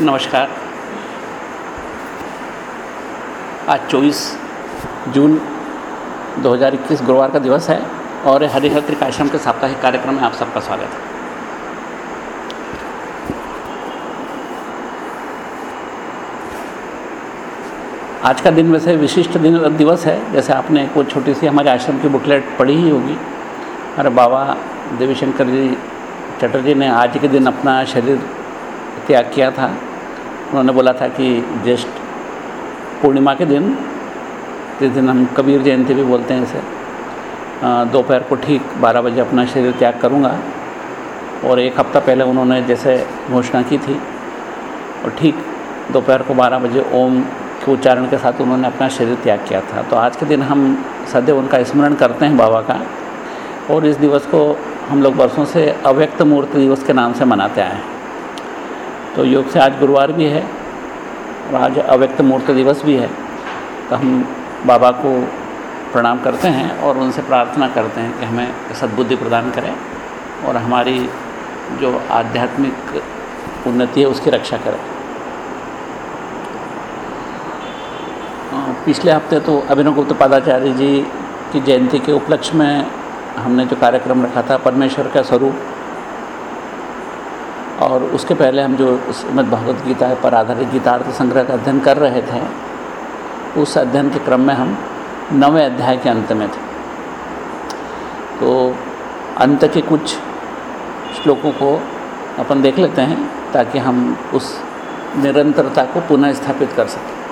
नमस्कार। आज 24 जून 2021 गुरुवार का दिवस है और हरिहर त्रिकाश्रम के साप्ताहिक कार्यक्रम में आप सबका स्वागत है। आज का दिन वैसे विशिष्ट दिन दिवस है। जैसे आपने कोई छोटी सी हमारे आश्रम की बुकलेट पढ़ी ही होगी। हमारे बाबा देवीशंकर जी चटर्जी ने आज के दिन अपना शरीर त्याग किया था। उन्होंने बोला था कि ज्येष्ठ पूर्णिमा के दिन, जिस दिन हम कबीर जयंती भी बोलते हैं इसे दोपहर को ठीक 12 बजे अपना शरीर त्याग करूँगा। और एक हफ़्ता पहले उन्होंने जैसे घोषणा की थी, और ठीक दोपहर को 12 बजे ओम के उच्चारण के साथ उन्होंने अपना शरीर त्याग किया था। तो आज के दिन हम सदैव उनका स्मरण करते हैं बाबा का, और इस दिवस को हम लोग वर्षों से अव्यक्त मूर्ति दिवस के नाम से मनाते आए हैं। तो योग से आज गुरुवार भी है और आज अव्यक्त मूर्ति दिवस भी है। तो हम बाबा को प्रणाम करते हैं और उनसे प्रार्थना करते हैं कि हमें सद्बुद्धि प्रदान करें और हमारी जो आध्यात्मिक उन्नति है उसकी रक्षा करें। पिछले हफ़्ते तो अभिनव गुप्त पादाचार्य जी की जयंती के उपलक्ष्य में हमने जो कार्यक्रम रखा था, परमेश्वर का स्वरूप और उसके पहले हम जो श्रीमद भगवद गीता पर आधारित गीतार्थ संग्रह का अध्ययन कर रहे थे, उस अध्ययन के क्रम में हम नवे अध्याय के अंत में थे। तो अंत के कुछ श्लोकों को अपन देख लेते हैं, ताकि हम उस निरंतरता को पुनः स्थापित कर सकें।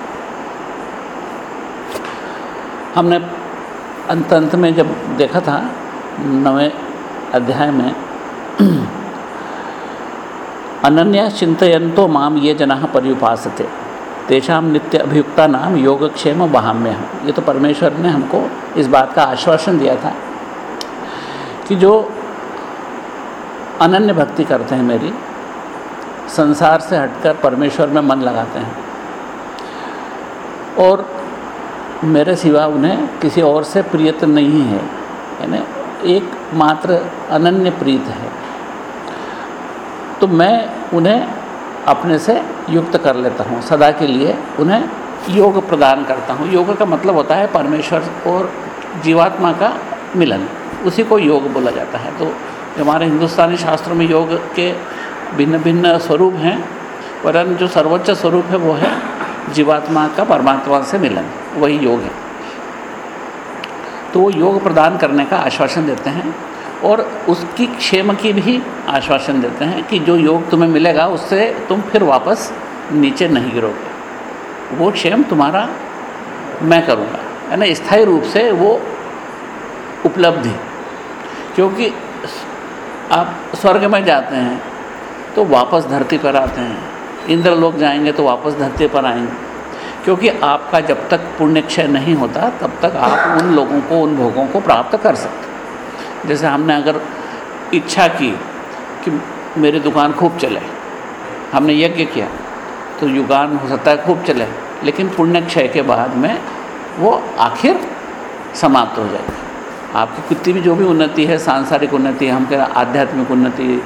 हमने अंत अंत में जब देखा था, नवे अध्याय में अनन्या चिंतयंतो माम ये जना पर्युपासते। तेषाम नित्य अभियुक्ता नाम योगक्षेम बहाम्य ये तो परमेश्वर ने हमको इस बात का आश्वासन दिया था कि जो अनन्य भक्ति करते हैं मेरी, संसार से हटकर परमेश्वर में मन लगाते हैं। और मेरे सिवा उन्हें किसी और से प्रियत नहीं है। यानी एकमात्र अनन्य प्रीत है। तो मैं उन्हें अपने से युक्त कर लेता हूँ, सदा के लिए उन्हें योग प्रदान करता हूँ। योग का मतलब होता है परमेश्वर और जीवात्मा का मिलन, उसी को योग बोला जाता है। तो हमारे हिंदुस्तानी शास्त्रों में योग के भिन्न भिन्न स्वरूप हैं परंतु जो सर्वोच्च स्वरूप है वो है जीवात्मा का परमात्मा से मिलन, वही योग है। तो वो योग प्रदान करने का आश्वासन देते हैं। और उसकी क्षेम की भी आश्वासन देते हैं कि जो योग तुम्हें मिलेगा, उससे तुम फिर वापस नीचे नहीं गिरोगे। वो क्षेम तुम्हारा मैं करूँगा। है ना स्थायी रूप से वो उपलब्धि क्योंकि आप स्वर्ग में जाते हैं तो वापस धरती पर आते हैं। इंद्र लोग जाएँगे तो वापस धरती पर आएँगे। क्योंकि आपका जब तक पुण्य क्षय नहीं होता, तब तक आप उन लोगों को, उन भोगों को प्राप्त कर सकते जैसे हमने अगर इच्छा की कि मेरी दुकान खूब चले, हमने यज्ञ किया तो युगान हो सकता है खूब चले, लेकिन पुण्य क्षय के बाद में वो आखिर समाप्त हो जाएगी। आपकी कितनी भी जो भी उन्नति है, सांसारिक उन्नति, हम कह आध्यात्मिक उन्नति,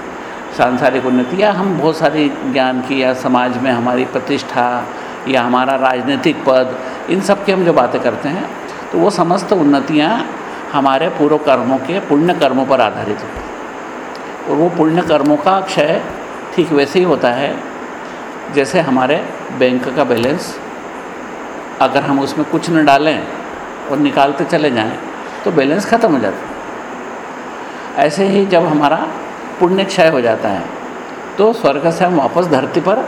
सांसारिक उन्नति, या हम बहुत सारी ज्ञान की, या समाज में हमारी प्रतिष्ठा, या हमारा राजनीतिक पद, इन सब की हम जो बातें करते हैं तो वो समस्त उन्नतियाँ हमारे पूर्व कर्मों के पुण्य कर्मों पर आधारित होती हैं। और वो पुण्य कर्मों का क्षय ठीक वैसे ही होता है, जैसे हमारे बैंक का बैलेंस। अगर हम उसमें कुछ न डालें और निकालते चले जाएँ तो बैलेंस ख़त्म हो जाता है। ऐसे ही जब हमारा पुण्य क्षय हो जाता है तो स्वर्ग से हम वापस धरती पर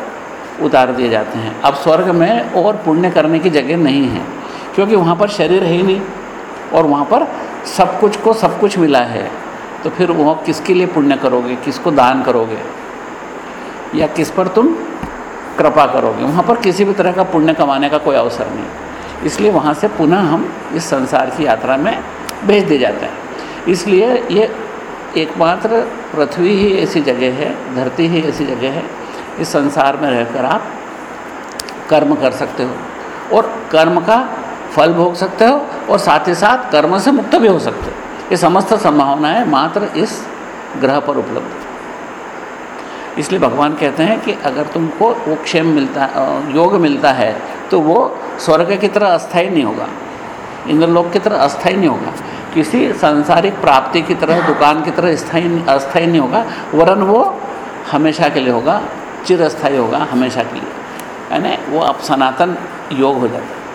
उतार दिए जाते हैं। अब स्वर्ग में और पुण्य करने की जगह नहीं है, क्योंकि वहाँ पर शरीर है ही नहीं। और वहाँ पर सब कुछ को सब कुछ मिला है। तो फिर वह किसके लिए पुण्य करोगे? किसको दान करोगे? या किस पर तुम कृपा करोगे? वहाँ पर किसी भी तरह का पुण्य कमाने का कोई अवसर नहीं। इसलिए वहाँ से पुनः हम इस संसार की यात्रा में भेज दिए जाते हैं। इसलिए ये एकमात्र पृथ्वी ही ऐसी जगह है, धरती ही ऐसी जगह है, इस संसार में रहकर आप कर्म कर सकते हो। और कर्म का फल भोग सकते हो और साथ ही साथ कर्म से मुक्त भी हो सकते हो। ये समस्त संभावनाएँ मात्र इस ग्रह पर उपलब्ध इसलिए भगवान कहते हैं कि अगर तुमको वो क्षेम मिलता योग मिलता है तो वो स्वर्ग की तरह अस्थाई नहीं होगा, इंद्रलोक की तरह अस्थाई नहीं होगा, किसी सांसारिक प्राप्ति की तरह, दुकान की तरह स्थायी अस्थाई नहीं होगा, वरन वो हमेशा के लिए होगा चिरस्थाई होगा हमेशा के लिए। यानी वो अब सनातन योग हो जाता है।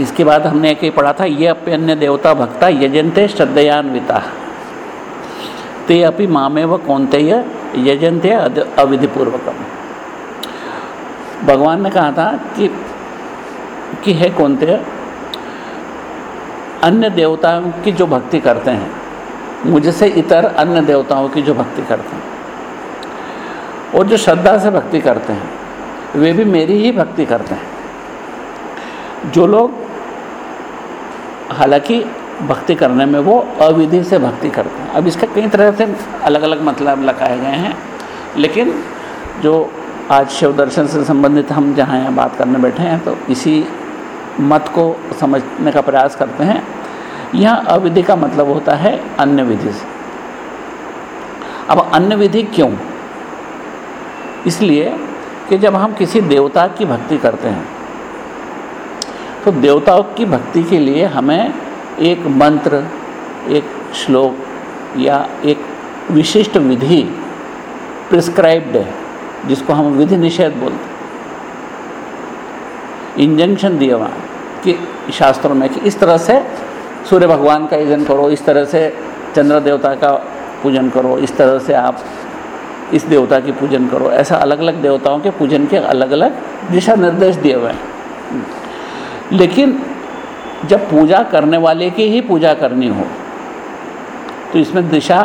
इसके बाद हमने एक ही पढ़ा था, ये अपने अन्य देवता भक्ता यजंते श्रद्धयान्विता। ते अपि मामे व कौनते यजंते अविधिपूर्वकम। भगवान ने कहा था कि कि है कौनते अन्य देवताओं की जो भक्ति करते हैं मुझसे इतर अन्य देवताओं की जो भक्ति करते हैं, और जो श्रद्धा से भक्ति करते हैं, वे भी मेरी ही भक्ति करते हैं। जो लोग हालाँकि भक्ति करने में वो अविधि से भक्ति करते हैं। अब इसका कई तरह से अलग अलग मतलब लगाए गए हैं, लेकिन जो आज शिव दर्शन से संबंधित हम जहाँ यहाँ बात करने बैठे हैं तो इसी मत को समझने का प्रयास करते हैं। यहाँ अविधि का मतलब होता है अन्य विधि से। अब अन्य विधि क्यों? इसलिए कि जब हम किसी देवता की भक्ति करते हैं तो देवताओं की भक्ति के लिए हमें एक मंत्र, एक श्लोक या एक विशिष्ट विधि प्रिस्क्राइब्ड है, जिसको हम विधि निषेध बोलते हैं। इंजंक्शन दिया हुआ कि शास्त्रों में कि इस तरह से सूर्य भगवान का यजन करो, इस तरह से चंद्र देवता का पूजन करो, इस तरह से आप इस देवता की पूजन करो, ऐसा अलग अलग देवताओं के पूजन के अलग अलग दिशा निर्देश दिए हुए हैं। लेकिन जब पूजा करने वाले की ही पूजा करनी हो तो इसमें दिशा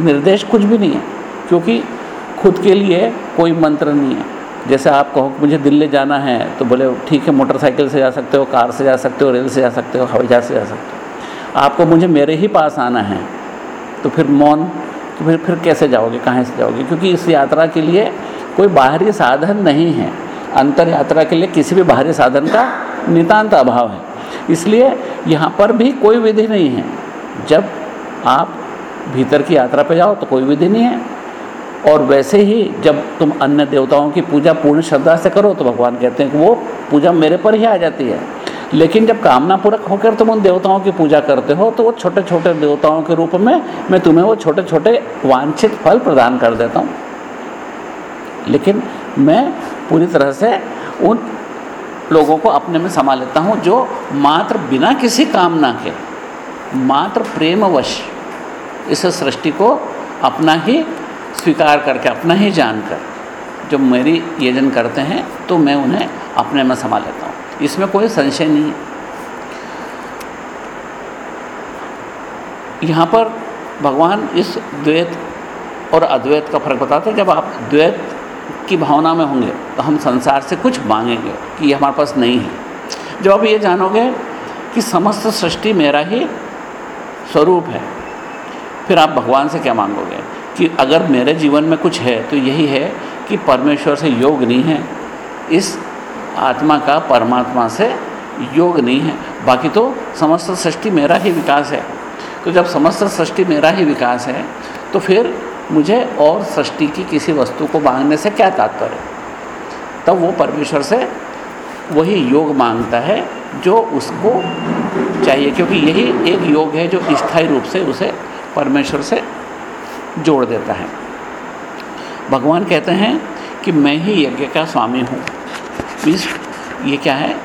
निर्देश कुछ भी नहीं है, क्योंकि खुद के लिए कोई मंत्र नहीं है। जैसे आप कहो मुझे दिल्ली जाना है तो बोले, ठीक है, मोटरसाइकिल से जा सकते हो, कार से जा सकते हो, रेल से जा सकते हो हवाई जहाज़ से जा सकते हो। आपको मुझे मेरे ही पास आना है। तो फिर मौन तो फिर फिर कैसे जाओगे, कहाँ से जाओगे? क्योंकि इस यात्रा के लिए कोई बाहरी साधन नहीं है। अंतर यात्रा के लिए किसी भी बाहरी साधन का नितांत अभाव है। इसलिए यहाँ पर भी कोई विधि नहीं है। जब आप भीतर की यात्रा पर जाओ तो कोई विधि नहीं है। और वैसे ही जब तुम अन्य देवताओं की पूजा पूर्ण श्रद्धा से करो तो भगवान कहते हैं कि वो पूजा मेरे पर ही आ जाती है। लेकिन जब कामना पूरक होकर तुम उन देवताओं की पूजा करते हो तो वो छोटे छोटे देवताओं के रूप में मैं तुम्हें वो छोटे छोटे वांछित फल प्रदान कर देता हूँ। लेकिन मैं पूरी तरह से उन लोगों को अपने में समा लेता हूँ, जो मात्र बिना किसी कामना के, मात्र प्रेमवश इस सृष्टि को अपना ही स्वीकार करके, अपना ही जानकर, जब मेरी यजन करते हैं तो मैं उन्हें अपने में समा लेता हूँ। इसमें कोई संशय नहीं है। यहाँ पर भगवान इस द्वैत और अद्वैत का फ़र्क बताते हैं। जब आप द्वैत की भावना में होंगे तो हम संसार से कुछ मांगेंगे कि ये हमारे पास नहीं है। जब आप ये जानोगे कि समस्त सृष्टि मेरा ही स्वरूप है, फिर आप भगवान से क्या मांगोगे? कि अगर मेरे जीवन में कुछ है तो यही है कि परमेश्वर से योग नहीं है, इस आत्मा का परमात्मा से योग नहीं है। बाकी तो समस्त सृष्टि मेरा ही विकास है। तो जब समस्त सृष्टि मेरा ही विकास है तो फिर मुझे और सृष्टि की किसी वस्तु को मांगने से क्या तात्पर्य? तब वो परमेश्वर से वही योग माँगता है जो उसको चाहिए, क्योंकि यही एक योग है जो स्थायी रूप से उसे परमेश्वर से जोड़ देता है। भगवान कहते हैं कि मैं ही यज्ञ का स्वामी हूँ। मीन्स ये क्या है?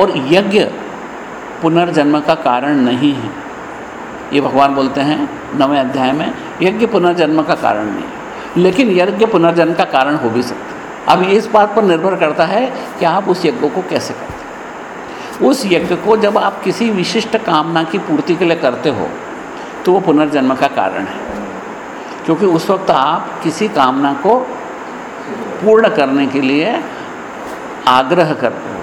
और यज्ञ पुनर्जन्म का कारण नहीं है। ये भगवान बोलते हैं, नवे अध्याय में, यज्ञ पुनर्जन्म का कारण नहीं है। लेकिन यज्ञ पुनर्जन्म का कारण हो भी सकता है। अब इस बात पर निर्भर करता है कि आप उस यज्ञ को कैसे करते हैं। उस यज्ञ को जब आप किसी विशिष्ट कामना की पूर्ति के लिए करते हो तो वो पुनर्जन्म का कारण है। क्योंकि उस वक्त आप किसी कामना को पूर्ण करने के लिए आग्रह करते हो।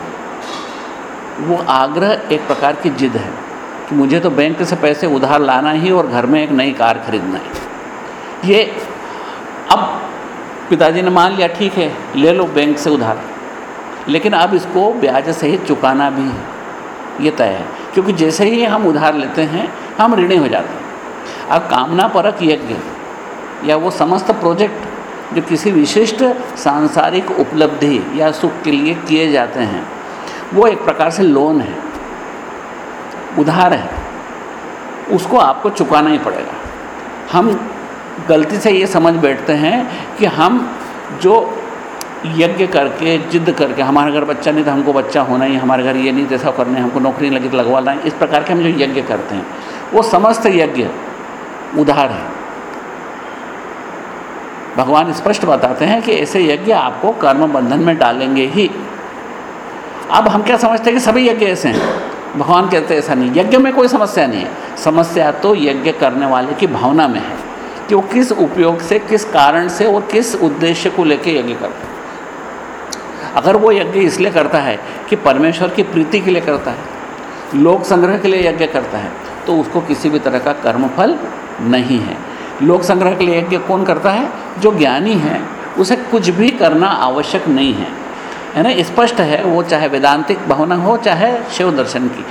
वो आग्रह एक प्रकार की जिद है। कि मुझे तो बैंक से पैसे उधार लाना ही और घर में एक नई कार खरीदना है। ये अब पिताजी ने मान लिया, ठीक है, ले लो बैंक से उधार। लेकिन अब इसको ब्याज सहित चुकाना भी है। ये तय है, क्योंकि जैसे ही हम उधार लेते हैं, हम ऋणी हो जाते हैं। अब कामना परक यज्ञ या वो समस्त प्रोजेक्ट जो किसी विशिष्ट सांसारिक उपलब्धि या सुख के लिए किए जाते हैं, वो एक प्रकार से लोन है। उधार है। उसको आपको चुकाना ही पड़ेगा। हम गलती से ये समझ बैठते हैं कि हम जो यज्ञ करके जिद करके, हमारे घर बच्चा नहीं तो हमको बच्चा होना ही, हमारे घर ये नहीं, जैसा करना है, हमको नौकरी लगी तो लगवाना है इस प्रकार के हम जो यज्ञ करते हैं, वो समस्त यज्ञ उधार है। भगवान स्पष्ट बताते हैं कि ऐसे यज्ञ आपको कर्म बंधन में डालेंगे ही। अब हम क्या समझते हैं कि सभी यज्ञ ऐसे हैं? भगवान कहते ऐसा नहीं, यज्ञ में कोई समस्या नहीं है। समस्या तो यज्ञ करने वाले की भावना में है कि वो किस उपयोग से, किस कारण से और किस उद्देश्य को लेकर यज्ञ करता है। अगर वो यज्ञ इसलिए करता है कि परमेश्वर की प्रीति के लिए करता है, लोक संग्रह के लिए यज्ञ करता है तो उसको किसी भी तरह का कर्मफल नहीं है। लोक संग्रह के लिए यज्ञ कौन करता है? जो ज्ञानी है, उसे कुछ भी करना आवश्यक नहीं है। है ना स्पष्ट है, वो चाहे वेदांतिक भावना हो, चाहे शिव दर्शन की।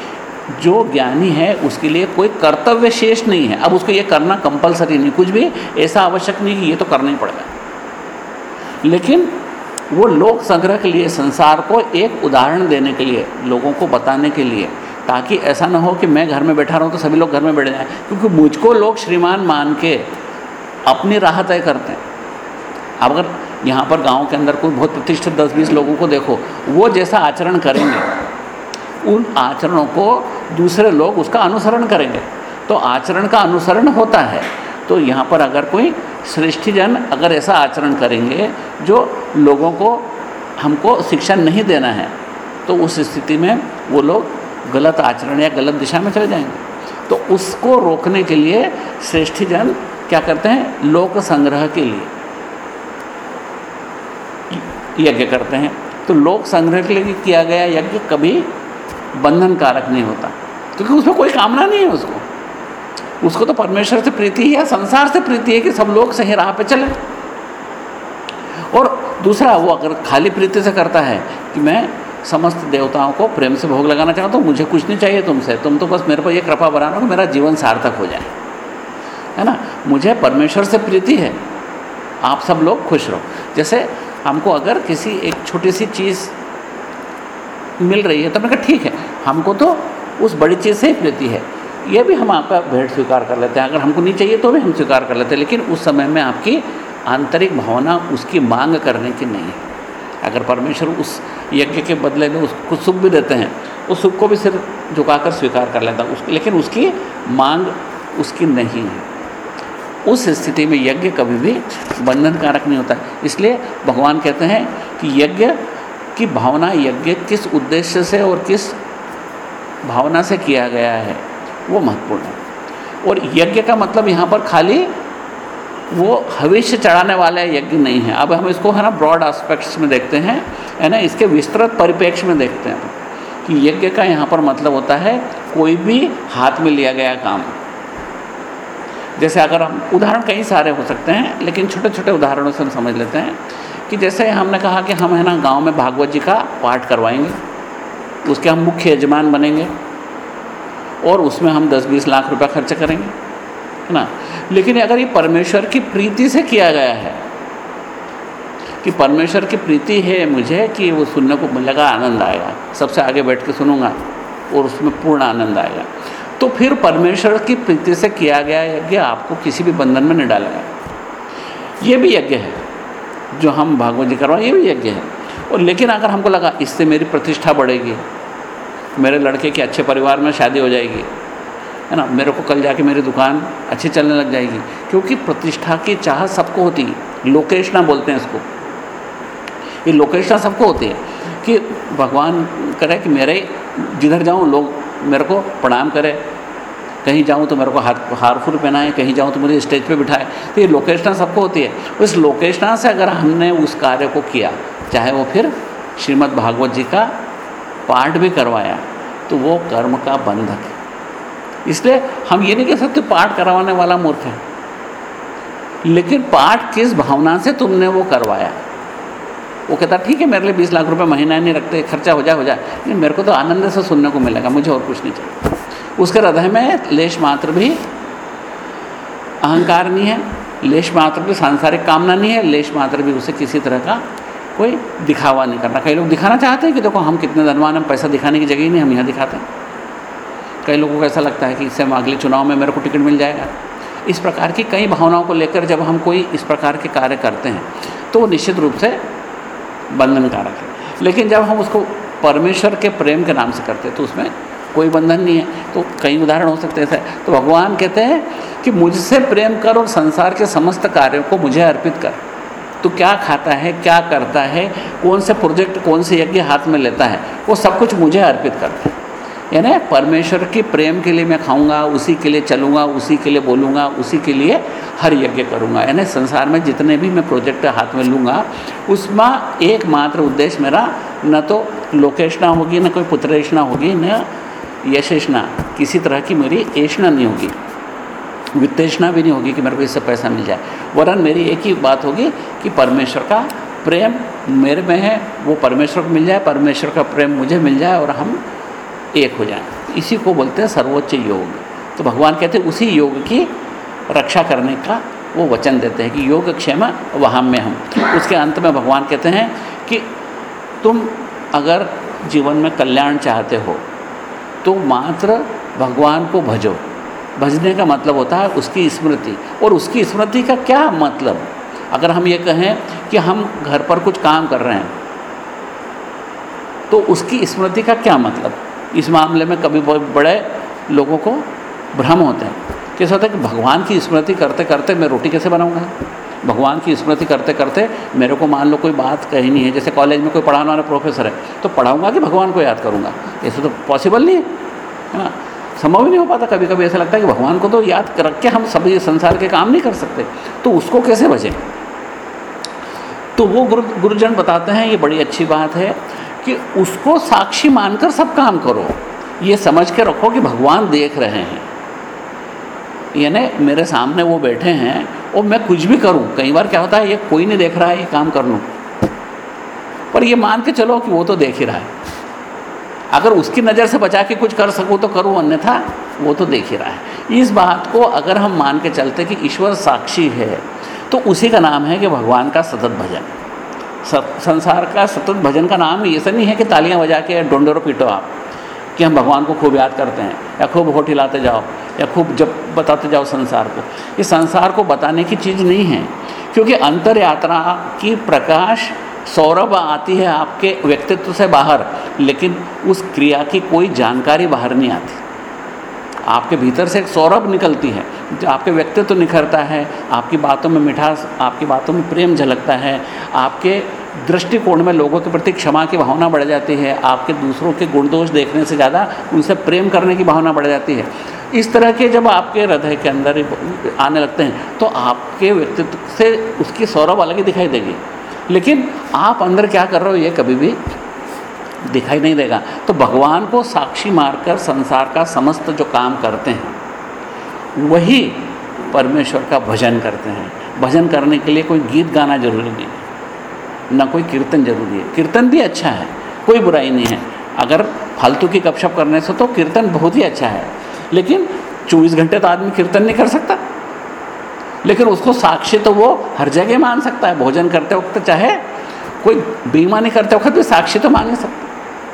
जो ज्ञानी है, उसके लिए कोई कर्तव्य शेष नहीं है। अब उसको ये करना कंपलसरी नहीं, कुछ भी ऐसा आवश्यक नहीं कि ये तो करना ही पड़ेगा। लेकिन वो लोक संग्रह के लिए, संसार को एक उदाहरण देने के लिए, लोगों को बताने के लिए, ताकि ऐसा ना हो कि मैं घर में बैठा रहूँ तो सभी लोग घर में बैठ जाएँ। क्योंकि मुझको लोग श्रीमान मान के अपनी राह तय करते हैं। अब अगर यहाँ पर गाँव के अंदर कोई बहुत प्रतिष्ठित दस बीस लोगों को देखो, वो जैसा आचरण करेंगे, उन आचरणों को दूसरे लोग उसका अनुसरण करेंगे। तो आचरण का अनुसरण होता है। तो यहाँ पर अगर कोई श्रेष्ठीजन अगर ऐसा आचरण करेंगे, जो लोगों को, हमको शिक्षा नहीं देना है तो उस स्थिति में वो लोग गलत आचरण या गलत दिशा में चले जाएँगे। तो उसको रोकने के लिए श्रेष्ठीजन क्या करते हैं? लोक संग्रह के लिए। यज्ञ करते हैं। तो लोक संग्रह के लिए किया गया यज्ञ कभी बंधन कारक नहीं होता, क्योंकि उसमें कोई कामना नहीं है उसको। उसको तो परमेश्वर से प्रीति है, संसार से प्रीति है कि सब लोग सही राह पे चले। और दूसरा, वो अगर खाली प्रीति से करता है कि मैं समस्त देवताओं को प्रेम से भोग लगाना चाहता हूँ, मुझे कुछ नहीं चाहिए तुमसे, तुम तो बस मेरे पर ये कृपा बनाना कि मेरा जीवन सार्थक हो जाए। है ना? मुझे परमेश्वर से प्रीति है, आप सब लोग खुश रहो। जैसे हमको अगर किसी एक छोटी सी चीज़ मिल रही है तो मैंने कहा, ठीक है, हमको तो उस बड़ी चीज़ से ही प्रीति है। ये भी हम आपका भेंट स्वीकार कर लेते हैं। अगर हमको नहीं चाहिए तो भी हम स्वीकार कर लेते हैं। लेकिन उस समय में आपकी आंतरिक भावना, उसकी मांग करने की नहीं है। अगर परमेश्वर उस यज्ञ के बदले में उसको सुख भी देते हैं, उस सुख को भी सिर झुकाकर स्वीकार कर लेता उस लेकिन उसकी मांग उसकी नहीं है। उस स्थिति में यज्ञ कभी भी बंधन कारक नहीं होता। इसलिए भगवान कहते हैं कि यज्ञ की भावना, यज्ञ किस उद्देश्य से और किस भावना से किया गया है, वो महत्वपूर्ण है। और यज्ञ का मतलब यहाँ पर खाली वो भविष्य चढ़ाने वाला यज्ञ नहीं है। अब हम इसको, है ना ब्रॉड एस्पेक्ट्स में देखते हैं, है ना, इसके विस्तृत परिप्रेक्ष्य में देखते हैं। कि यज्ञ का यहाँ पर मतलब होता है कोई भी हाथ में लिया गया काम। जैसे अगर हम उदाहरण कई सारे हो सकते हैं, लेकिन छोटे छोटे उदाहरणों से हम समझ लेते हैं कि जैसे हमने कहा कि हम, है ना, गाँव में भागवत जी का पाठ करवाएँगे, उसके हम मुख्य यजमान बनेंगे और उसमें हम 10-20 लाख रुपया खर्च करेंगे, है ना? लेकिन अगर ये परमेश्वर की प्रीति से किया गया है, कि परमेश्वर की प्रीति है मुझे कि वो सुनने को मिलेगा आनंद आएगा, सबसे आगे बैठ के सुनूँगा और उसमें पूर्ण आनंद आएगा तो फिर परमेश्वर की प्रीति से किया गया यज्ञ आपको किसी भी बंधन में नहीं डालेगा। ये भी यज्ञ है, जो हम भागवत जी करवाएँ ये भी यज्ञ है। और लेकिन अगर हमको लगा, इससे मेरी प्रतिष्ठा बढ़ेगी, मेरे लड़के के अच्छे परिवार में शादी हो जाएगी, है ना, मेरे को कल जाके मेरी दुकान अच्छी चलने लग जाएगी, क्योंकि प्रतिष्ठा की चाह सबको होती है। लोकेशना बोलते हैं इसको। ये लोकेशना सबको होती है कि भगवान करे कि मेरे जिधर जाऊँ, लोग मेरे को प्रणाम करे। कहीं जाऊँ तो मेरे को हाथ हार फूल पहनाए, कहीं जाऊँ तो मुझे स्टेज पे बिठाए। तो ये लोकेशना सबको होती है। उस लोकेशना से अगर हमने उस कार्य को किया, चाहे वो फिर श्रीमद् भागवत जी का पाठ भी करवाया तो वो कर्म का बंधक है। इसलिए हम ये नहीं कह सकते पाठ करवाने वाला मूर्ख है। लेकिन पाठ किस भावना से तुमने वो करवाया? वो कहता, ठीक है, मेरे लिए बीस लाख रुपए महीना नहीं रखते, खर्चा हो जाए हो जाए लेकिन मेरे को तो आनंद से सुनने को मिलेगा, मुझे और कुछ नहीं चाहिए। उसके हृदय में लेश मात्र भी अहंकार नहीं है, लेश मात्र भी सांसारिक कामना नहीं है, लेश मात्र भी उसे किसी तरह का कोई दिखावा नहीं करना। कई लोग दिखाना चाहते हैं कि देखो, हम कितने धनवान हम पैसा दिखाने की जगह ही नहीं, हम यहाँ दिखाते हैं। कई लोगों को ऐसा लगता है कि इससे हम अगले चुनाव में मेरे को टिकट मिल जाएगा। इस प्रकार की कई भावनाओं को लेकर जब हम कोई इस प्रकार के कार्य करते हैं तो निश्चित रूप से बंधनकारक है। लेकिन जब हम उसको परमेश्वर के प्रेम के नाम से करते हैं तो उसमें कोई बंधन नहीं है। तो कई उदाहरण हो सकते हैं तो भगवान कहते हैं कि मुझसे प्रेम कर और संसार के समस्त कार्यों को मुझे अर्पित कर। तो क्या खाता है, क्या करता है, कौन से प्रोजेक्ट, कौन से यज्ञ हाथ में लेता है, वो सब कुछ मुझे अर्पित करता है यानी परमेश्वर के प्रेम के लिए मैं खाऊँगा, उसी के लिए चलूँगा, उसी के लिए बोलूँगा, उसी के लिए हर यज्ञ करूँगा। यानी संसार में जितने भी मैं प्रोजेक्ट हाथ में लूँगा, उसमें एकमात्र उद्देश्य मेरा न तो लोकेशना होगी, न कोई पुत्रेशना होगी, न यशेषणा किसी तरह की मेरी ऐषणा नहीं होगी वित्तेषणा भी नहीं होगी कि मेरे को इससे पैसा मिल जाए। वरन मेरी एक ही बात होगी कि परमेश्वर का प्रेम मेरे में है, वो परमेश्वर को मिल जाए, परमेश्वर का प्रेम मुझे मिल जाए और हम एक हो जाए इसी को बोलते हैं सर्वोच्च योग। तो भगवान कहते हैं, उसी योग की रक्षा करने का वो वचन देते हैं कि योग क्षेम वहाँ में हम। उसके अंत में भगवान कहते हैं कि तुम अगर जीवन में कल्याण चाहते हो तो मात्र भगवान को भजो। भजने का मतलब होता है उसकी स्मृति। और उसकी स्मृति का क्या मतलब? अगर हम ये कहें कि हम घर पर कुछ काम कर रहे हैं तो उसकी स्मृति का क्या मतलब? इस मामले में कभी बहुत बड़े लोगों को भ्रम होते हैं। कैसे होता है कि भगवान की स्मृति करते करते मैं रोटी कैसे बनाऊँगा? भगवान की स्मृति करते करते मेरे को मान लो कोई बात कही नहीं है, जैसे कॉलेज में कोई पढ़ाने वाला प्रोफेसर है तो पढ़ाऊँगा कि भगवान को याद करूँगा? ऐसे तो पॉसिबल नहीं है ना? संभव ही नहीं हो पाता। कभी कभी ऐसा लगता है कि भगवान को तो याद रख के हम सभी संसार के काम नहीं कर सकते तो उसको कैसे बचें? तो वो गुरु, गुरुजन बताते हैं, ये बड़ी अच्छी बात है। कि उसको साक्षी मानकर सब काम करो। ये समझ के रखो कि भगवान देख रहे हैं। यानी मेरे सामने वो बैठे हैं और मैं कुछ भी करूँ, कई बार क्या होता है, ये कोई नहीं देख रहा है, ये काम कर लूँ। पर ये मान के चलो कि वो तो देख ही रहा है। अगर उसकी नज़र से बचा के कुछ कर सकूँ तो करूँ, अन्यथा वो तो देख ही रहा है। इस बात को अगर हम मान के चलते कि ईश्वर साक्षी है तो उसी का नाम है कि भगवान का सतत भजन। संसार का सतत भजन का नाम ऐसा नहीं है कि तालियाँ बजा के डोंडोरो पीटो आप, कि हम भगवान को खूब याद करते हैं, या खूब होठ हिलाते जाओ, या खूब जब बताते जाओ संसार को। ये संसार को बताने की चीज़ नहीं है, क्योंकि अंतर यात्रा की प्रकाश सौरभ आती है आपके व्यक्तित्व से बाहर, लेकिन उस क्रिया की कोई जानकारी बाहर नहीं आती। आपके भीतर से एक सौरभ निकलती है जो आपके व्यक्तित्व तो निखरता है, आपकी बातों में मिठास, आपकी बातों में प्रेम झलकता है, आपके दृष्टिकोण में लोगों के प्रति क्षमा की भावना बढ़ जाती है, आपके दूसरों के गुण दोष देखने से ज़्यादा उनसे प्रेम करने की भावना बढ़ जाती है। इस तरह के जब आपके हृदय के अंदर आने लगते हैं तो आपके व्यक्तित्व से उसकी सौरभ अलग ही दिखाई देगी। लेकिन आप अंदर क्या कर रहे हो ये कभी भी दिखाई नहीं देगा। तो भगवान को साक्षी मारकर संसार का समस्त जो काम करते हैं, वही परमेश्वर का भजन करते हैं। भजन करने के लिए कोई गीत गाना ज़रूरी नहीं है, ना कोई कीर्तन ज़रूरी है। कीर्तन भी अच्छा है, कोई बुराई नहीं है। अगर फालतू की गपशप करने से तो कीर्तन बहुत ही अच्छा है। लेकिन चौबीस घंटे तो आदमी कीर्तन नहीं कर सकता। लेकिन उसको साक्षी तो वो हर जगह मान सकता है। भोजन करते वक्त चाहे कोई बेईमानी करते वक्त भी साक्षी तो ही सकता।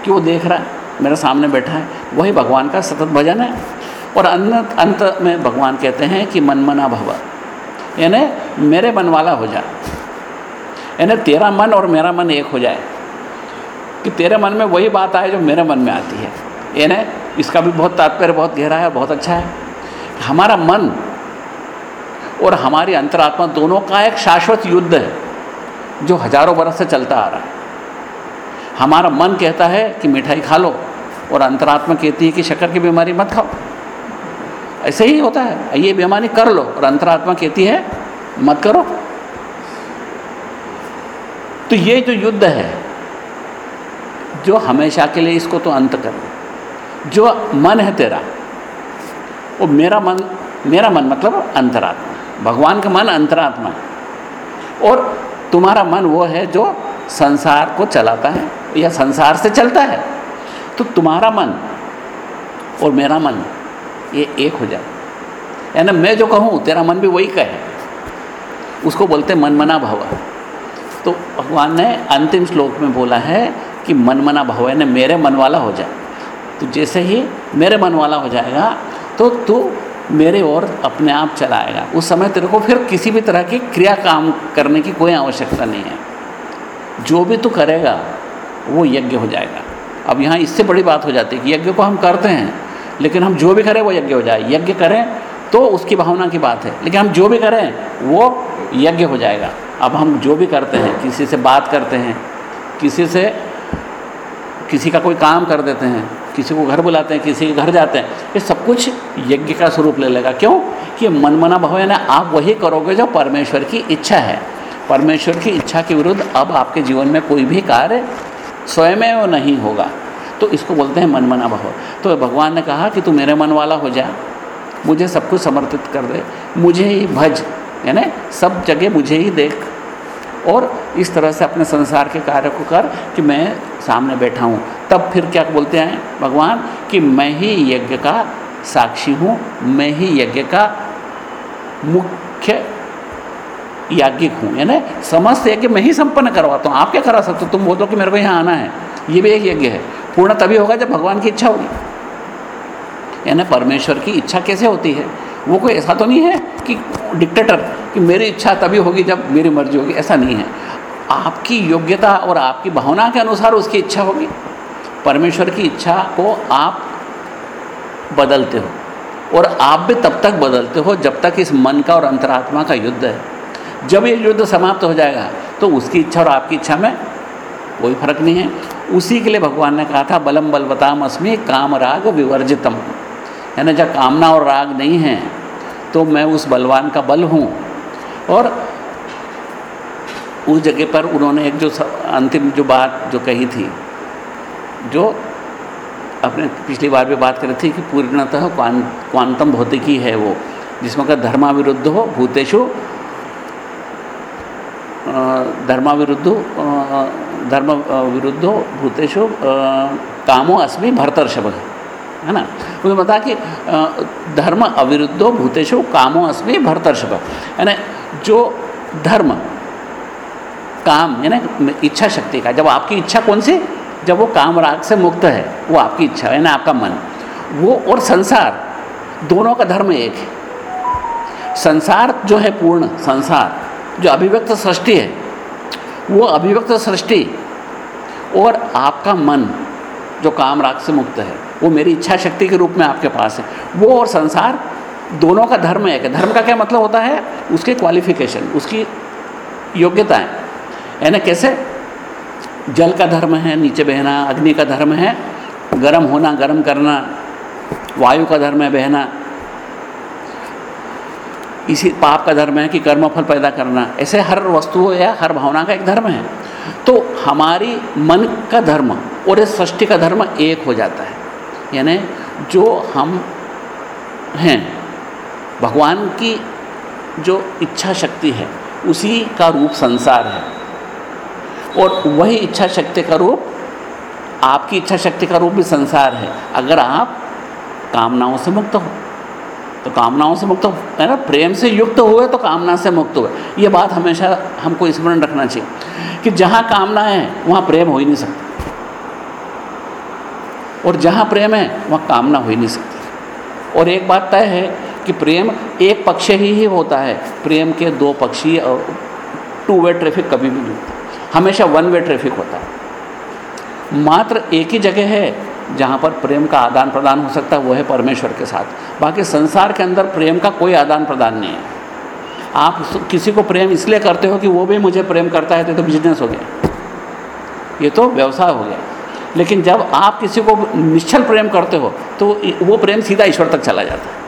कि वो देख रहा है, मेरे सामने बैठा है। वही भगवान का सतत भजन है। और अंत अंत में भगवान कहते हैं कि मन मना भव। यानी मेरे मन वाला हो जा। यानी तेरा मन और मेरा मन एक हो जाए। कि तेरे मन में वही बात आए जो मेरे मन में आती है। यानी इसका भी बहुत तात्पर्य बहुत गहरा है, बहुत अच्छा है। हमारा मन और हमारी अंतरात्मा दोनों का एक शाश्वत युद्ध है, जो हज़ारों बरस से चलता आ रहा है। हमारा मन कहता है कि मिठाई खा लो और अंतरात्मा कहती है कि शक्कर की बीमारी मत खाओ। ऐसे ही होता है। ये बीमारी कर लो और अंतरात्मा कहती है, मत करो। तो ये जो युद्ध है, जो हमेशा के लिए इसको तो अंत कर दो। जो मन है तेरा, वो मेरा मन मेरा मन मतलब अंतरात्मा। भगवान का मन अंतरात्मा। और तुम्हारा मन वो है जो संसार को चलाता है। या संसार से चलता है। तो तुम्हारा मन और मेरा मन, ये एक हो जाए। यानी मैं जो कहूँ, तेरा मन भी वही कहे। उसको बोलते मन मना भव। तो भगवान ने अंतिम श्लोक में बोला है कि मन मना भव, यानी मेरे मन वाला हो जाए। तो जैसे ही मेरे मन वाला हो जाएगा तो तू मेरे ओर अपने आप चलाएगा। उस समय तेरे को फिर किसी भी तरह की क्रिया काम करने की कोई आवश्यकता नहीं है। जो भी तू करेगा वो यज्ञ हो जाएगा। अब यहाँ इससे बड़ी बात हो जाती है कि यज्ञ को हम करते हैं, लेकिन हम जो भी करें वो यज्ञ हो जाए। यज्ञ करें तो उसकी भावना की बात है, लेकिन हम जो भी करें वो यज्ञ हो जाएगा। अब हम जो भी करते हैं, किसी से बात करते हैं, किसी से किसी का कोई काम कर देते हैं, किसी को घर बुलाते हैं, किसी के घर जाते हैं, ये सब कुछ यज्ञ का स्वरूप ले लेगा। क्यों? कि मनमना भाव यानी आप वही करोगे जो परमेश्वर की इच्छा है। परमेश्वर की इच्छा के विरुद्ध अब आपके जीवन में कोई भी कार्य स्वयं नहीं होगा। तो इसको बोलते हैं मनमना भाव। तो भगवान ने कहा कि तू मेरे मन वाला हो जा। मुझे सब कुछ समर्पित कर दे। मुझे ही भज, यानी सब जगह मुझे ही देख। और इस तरह से अपने संसार के कार्य को कर कि मैं सामने बैठा हूँ। तब फिर क्या बोलते हैं भगवान कि मैं ही यज्ञ का साक्षी हूँ। मैं ही यज्ञ का मुख्य याज्ञिक हूँ, यानी समस्त यज्ञ मैं ही संपन्न करवाता हूँ। आप क्या करा सकते हो? तुम बोलो कि मेरे को यहाँ आना है। ये भी एक यज्ञ है। पूर्ण तभी होगा जब भगवान की इच्छा होगी। यानी परमेश्वर की इच्छा कैसे होती है? वो कोई ऐसा तो नहीं है कि डिक्टेटर कि मेरी इच्छा तभी होगी जब मेरी मर्ज़ी होगी। ऐसा नहीं है। आपकी योग्यता और आपकी भावना के अनुसार उसकी इच्छा होगी। परमेश्वर की इच्छा को आप बदलते हो। और आप भी तब तक बदलते हो जब तक इस मन का और अंतरात्मा का युद्ध है। जब ये युद्ध समाप्त हो जाएगा तो उसकी इच्छा और आपकी इच्छा में कोई फ़र्क नहीं है। उसी के लिए भगवान ने कहा था, बलम बलवताम अस्मि काम राग विवर्जितम। यानी जब कामना और राग नहीं है तो मैं उस बलवान का बल हूँ। और उस जगह पर उन्होंने एक जो अंतिम जो बात जो कही थी, जो अपने पिछली बार भी बात करी थी कि पूर्णतः क्वांतम भौतिकी है वो, जिसमें का धर्माविरुद्ध हो भूतेशु धर्माविरुद्ध धर्म विरुद्धो भूतेशु कामो अस्मि भरतर्षभ है ना उसने बताया कि धर्म अविरुद्धो भूतेशु कामो अस्मि भरतर्षभ यानी जो धर्म काम यानी इच्छा शक्ति का जब आपकी इच्छा कौन सी जब वो काम राग से मुक्त है वो आपकी इच्छा है ना आपका मन वो और संसार दोनों का धर्म एक है संसार जो है पूर्ण संसार जो अभिव्यक्त सृष्टि है, वो अभिव्यक्त सृष्टि और आपका मन जो काम राग से मुक्त है, वो मेरी इच्छा शक्ति के रूप में आपके पास है। वो और संसार दोनों का धर्म एक है। धर्म का क्या मतलब होता है? उसके क्वालिफिकेशन उसकी योग्यताएँ। यानी कैसे? जल का धर्म है, नीचे बहना, अग्नि का धर्म है, गर्म होना, गर्म करना, वायु का धर्म है, बहना। इसी पाप का धर्म है कि कर्मफल पैदा करना। ऐसे हर वस्तु या हर भावना का एक धर्म है। तो हमारी मन का धर्म और इस सृष्टि का धर्म एक हो जाता है। यानी जो हम हैं, भगवान की जो इच्छा शक्ति है, उसी का रूप संसार है। और वही इच्छा शक्ति का रूप, आपकी इच्छा शक्ति का रूप भी संसार है। अगर आप कामनाओं से मुक्त हो। तो कामनाओं से मुक्त है ना? प्रेम से युक्त हुए तो कामना से मुक्त हुए। ये बात हमेशा हमको स्मरण रखना चाहिए कि जहाँ कामना है, वहाँ प्रेम हो ही नहीं सकता। और जहाँ प्रेम है, वहाँ कामना हो ही नहीं सकती। और एक बात तय है कि प्रेम एक पक्ष ही ही होता है। प्रेम के दो पक्षी टू वे ट्रैफ़िक कभी भी नहीं होता। हमेशा वन वे ट्रैफ़िक होता है। मात्र एक ही जगह है जहाँ पर प्रेम का आदान प्रदान हो सकता है वो है परमेश्वर के साथ। बाकी संसार के अंदर प्रेम का कोई आदान प्रदान नहीं है। आप किसी को प्रेम इसलिए करते हो कि वो भी मुझे प्रेम करता है तो, तो बिज़नेस हो गया। ये तो व्यवसाय हो गया। लेकिन जब आप किसी को निश्चल प्रेम करते हो तो वो प्रेम सीधा ईश्वर तक चला जाता है।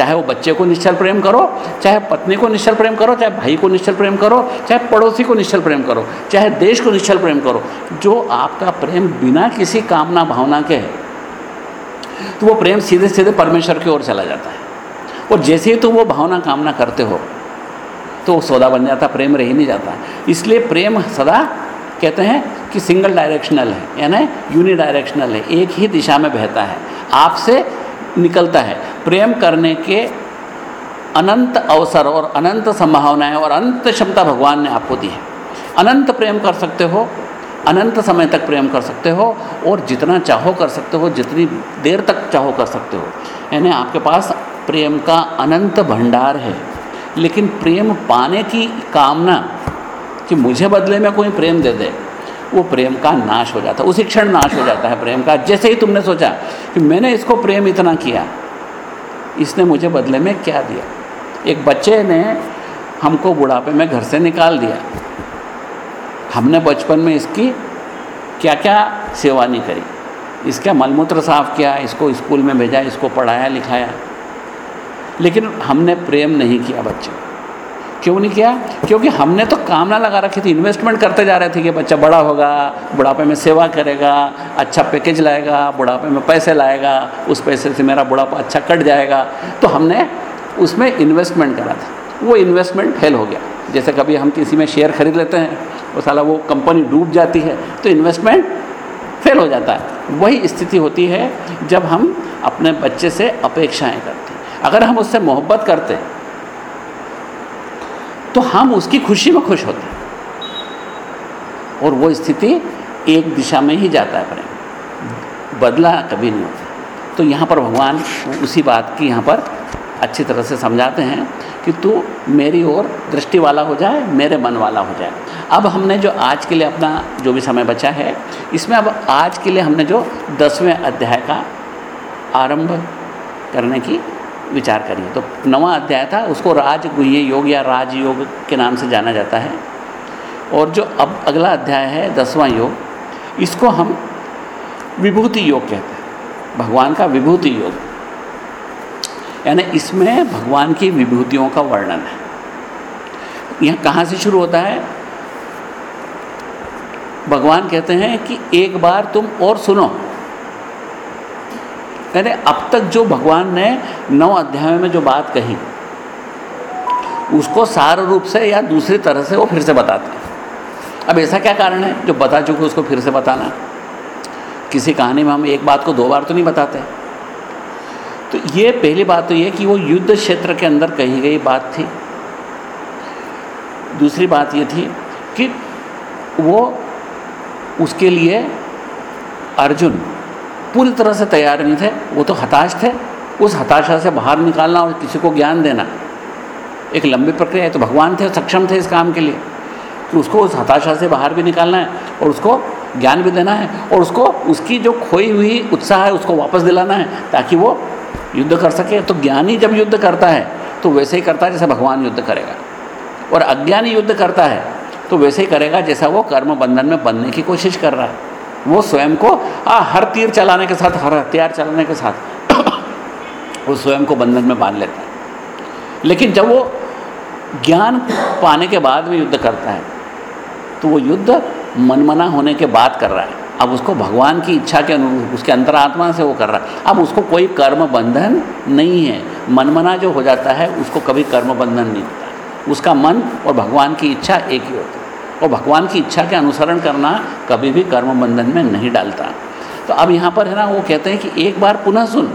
चाहे वो बच्चे को निश्चल प्रेम करो, चाहे पत्नी को निश्चल प्रेम करो, चाहे भाई को निश्चल प्रेम करो, चाहे पड़ोसी को निश्चल प्रेम करो, चाहे देश को निश्चल प्रेम करो, जो आपका प्रेम बिना किसी कामना भावना के है तो वो प्रेम सीधे सीधे परमेश्वर की ओर चला जाता है। और जैसे ही तुम वो भावना कामना करते हो तो वो सौदा बन जाता, प्रेम रह नहीं जाता। इसलिए प्रेम सदा कहते हैं कि सिंगल डायरेक्शनल है, यानी यूनि डायरेक्शनल है, एक ही दिशा में बहता है। आपसे निकलता है। प्रेम करने के अनंत अवसर और अनंत संभावनाएँ और अनंत क्षमता भगवान ने आपको दी है। अनंत प्रेम कर सकते हो, अनंत समय तक प्रेम कर सकते हो और जितना चाहो कर सकते हो, जितनी देर तक चाहो कर सकते हो। यानी आपके पास प्रेम का अनंत भंडार है। लेकिन प्रेम पाने की कामना कि मुझे बदले में कोई प्रेम दे दे वो प्रेम का नाश हो जाता है उसी क्षण नाश हो जाता है प्रेम का। जैसे ही तुमने सोचा कि मैंने इसको प्रेम इतना किया, इसने मुझे बदले में क्या दिया? एक बच्चे ने हमको बुढ़ापे में घर से निकाल दिया। हमने बचपन में इसकी क्या क्या सेवा नहीं करी? इसका मलमूत्र साफ़ किया, इसको स्कूल में भेजा, इसको पढ़ाया, लिखाया। लेकिन हमने प्रेम नहीं किया बच्चे। क्यों नहीं किया? क्योंकि हमने तो कामना लगा रखी थी इन्वेस्टमेंट करते जा रहे थे कि बच्चा बड़ा होगा, बुढ़ापे में सेवा करेगा अच्छा पैकेज लाएगा, बुढ़ापे में पैसे लाएगा, उस पैसे से मेरा बुढ़ापा अच्छा कट जाएगा। तो हमने उसमें इन्वेस्टमेंट करा था। वो इन्वेस्टमेंट फेल हो गया। जैसे कभी हम किसी में शेयर खरीद लेते हैं वो साला वो कंपनी डूब जाती है तो इन्वेस्टमेंट फेल हो जाता है। वही स्थिति होती है जब हम अपने बच्चे से अपेक्षाएँ करते हैं। अगर हम उससे मोहब्बत करते तो हम उसकी खुशी में खुश होते हैं। और वो स्थिति एक दिशा में ही जाता है प्रेम। बदला कभी नहीं होता। तो यहाँ पर भगवान उसी बात की यहाँ पर अच्छी तरह से समझाते हैं कि तू मेरी ओर दृष्टि वाला हो जाए, मेरे मन वाला हो जाए। अब हमने जो आज के लिए अपना जो भी समय बचा है, इसमें अब आज के लिए हमने जो दसवें अध्याय का आरंभ करने की विचार करिए। तो नवा अध्याय था, उसको राजगुह्य योग या राजयोग के नाम से जाना जाता है। और जो अब अगला अध्याय है, दसवां योग, इसको हम विभूति योग कहते हैं। भगवान का विभूति योग। यानी इसमें भगवान की विभूतियों का वर्णन है। यह कहाँ से शुरू होता है? भगवान कहते हैं कि एक बार तुम और सुनो। कहते, अब तक जो भगवान ने नौ अध्याय में जो बात कही, उसको सार रूप से या दूसरी तरह से वो फिर से बताते हैं। अब ऐसा क्या कारण है? जो बता चुके उसको फिर से बताना किसी कहानी में हम एक बात को दो बार तो नहीं बताते तो ये पहली बात तो ये कि वो युद्ध क्षेत्र के अंदर कही गई बात थी। दूसरी बात ये थी कि वो उसके लिए अर्जुन पूरी तरह से तैयार नहीं थे, वो तो हताश थे। उस हताशा से बाहर निकालना और किसी को ज्ञान देना, एक लंबी प्रक्रिया है तो भगवान थे, सक्षम थे इस काम के लिए। कि उसको उस हताशा से बाहर भी निकालना है और उसको ज्ञान भी देना है और उसको, उसकी जो खोई हुई उत्साह है, उसको वापस दिलाना है, ताकि वो युद्ध कर सके। तो ज्ञानी जब युद्ध करता है तो वैसे ही करता है जैसे भगवान युद्ध करेगा। और अज्ञानी युद्ध करता है तो वैसे ही करेगा जैसा वो कर्म बंधन में बनने की कोशिश कर रहा है। वो स्वयं को आ, हर तीर चलाने के साथ हर हथियार चलाने के साथ वो स्वयं को बंधन में बाँध लेता है। लेकिन जब वो ज्ञान पाने के बाद में युद्ध करता है तो वो युद्ध मनमना होने के बाद कर रहा है। अब उसको भगवान की इच्छा के अनुरूप उसके अंतरात्मा से वो कर रहा है। अब उसको कोई कर्म बंधन नहीं है। मनमना जो हो जाता है उसको कभी कर्म बंधन नहीं होता। उसका मन और भगवान की इच्छा एक ही होती है। और भगवान की इच्छा के अनुसरण करना कभी भी कर्म बंधन में नहीं डालता। तो अब यहाँ पर है ना, वो कहते हैं कि एक बार पुनः सुन।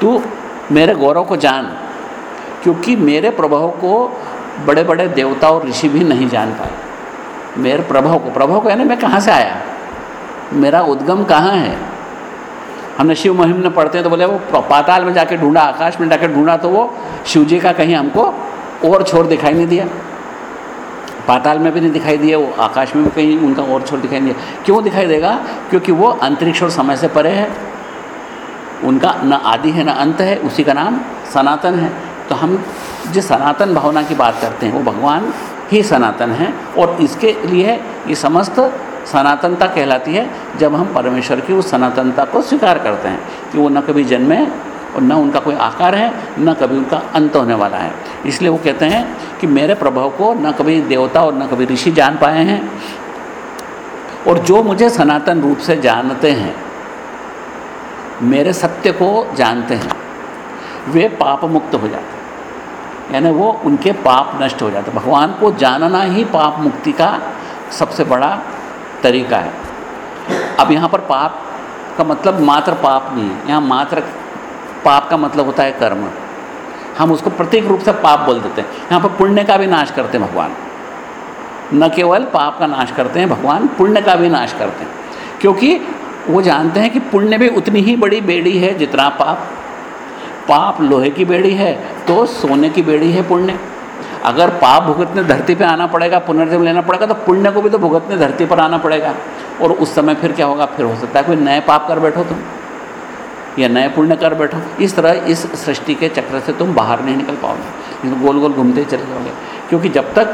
तू मेरे गौरव को जान, क्योंकि मेरे प्रभाव को बड़े बड़े देवता और ऋषि भी नहीं जान पाए। मेरे प्रभाव को प्रभाव को यानी मैं कहाँ से आया? मेरा उद्गम कहाँ है? हमने शिव मुहिम में पढ़ते हैं तो बोले, वो पाताल में जाके ढूंढा, आकाश में जाकर ढूंढा तो वो शिव जी का कहीं हमको और छोर दिखाई नहीं दिया। पाताल में भी नहीं दिखाई दिया, वो आकाश में भी कहीं उनका और छोर दिखाई नहीं दिया। क्यों दिखाई देगा? क्योंकि वो अंतरिक्ष और समय से परे है। उनका न आदि है, न अंत है, उसी का नाम सनातन है। तो हम जिस सनातन भावना की बात करते हैं, वो भगवान ही सनातन है और इसके लिए ये समस्त सनातनता कहलाती है। जब हम परमेश्वर की उस सनातनता को स्वीकार करते हैं कि वो न कभी जन्मे और न उनका कोई आकार है, न कभी उनका अंत होने वाला है। इसलिए वो कहते हैं कि मेरे प्रभाव को न कभी देवता और न कभी ऋषि जान पाए हैं। और जो मुझे सनातन रूप से जानते हैं, मेरे सत्य को जानते हैं, वे पाप मुक्त हो जाते हैं। यानी वो उनके पाप नष्ट हो जाते भगवान को जानना ही पाप मुक्ति का सबसे बड़ा तरीका है। अब यहाँ पर पाप का मतलब मात्र पाप नहीं है। यहाँ मात्र पाप का मतलब होता है कर्म। हम उसको प्रतीक रूप से पाप बोल देते हैं। यहाँ पर पुण्य का भी नाश करते हैं भगवान। न केवल पाप का नाश करते हैं, भगवान पुण्य का भी नाश करते हैं। क्योंकि वो जानते हैं कि पुण्य भी उतनी ही बड़ी बेड़ी है जितना पाप। पाप लोहे की बेड़ी है तो सोने की बेड़ी है पुण्य। अगर पाप भुगतने धरती पे आना पड़ेगा, पुनर्जन्म लेना पड़ेगा तो पुण्य को भी तो भुगतने धरती पर आना पड़ेगा। और उस समय फिर क्या होगा? फिर हो सकता है कोई नए पाप कर बैठो तुम। या नए पुण्य कर बैठो। इस तरह इस सृष्टि के चक्र से तुम बाहर नहीं निकल पाओगे। तो गोल गोल घूमते ही चले जाओगे। क्योंकि जब तक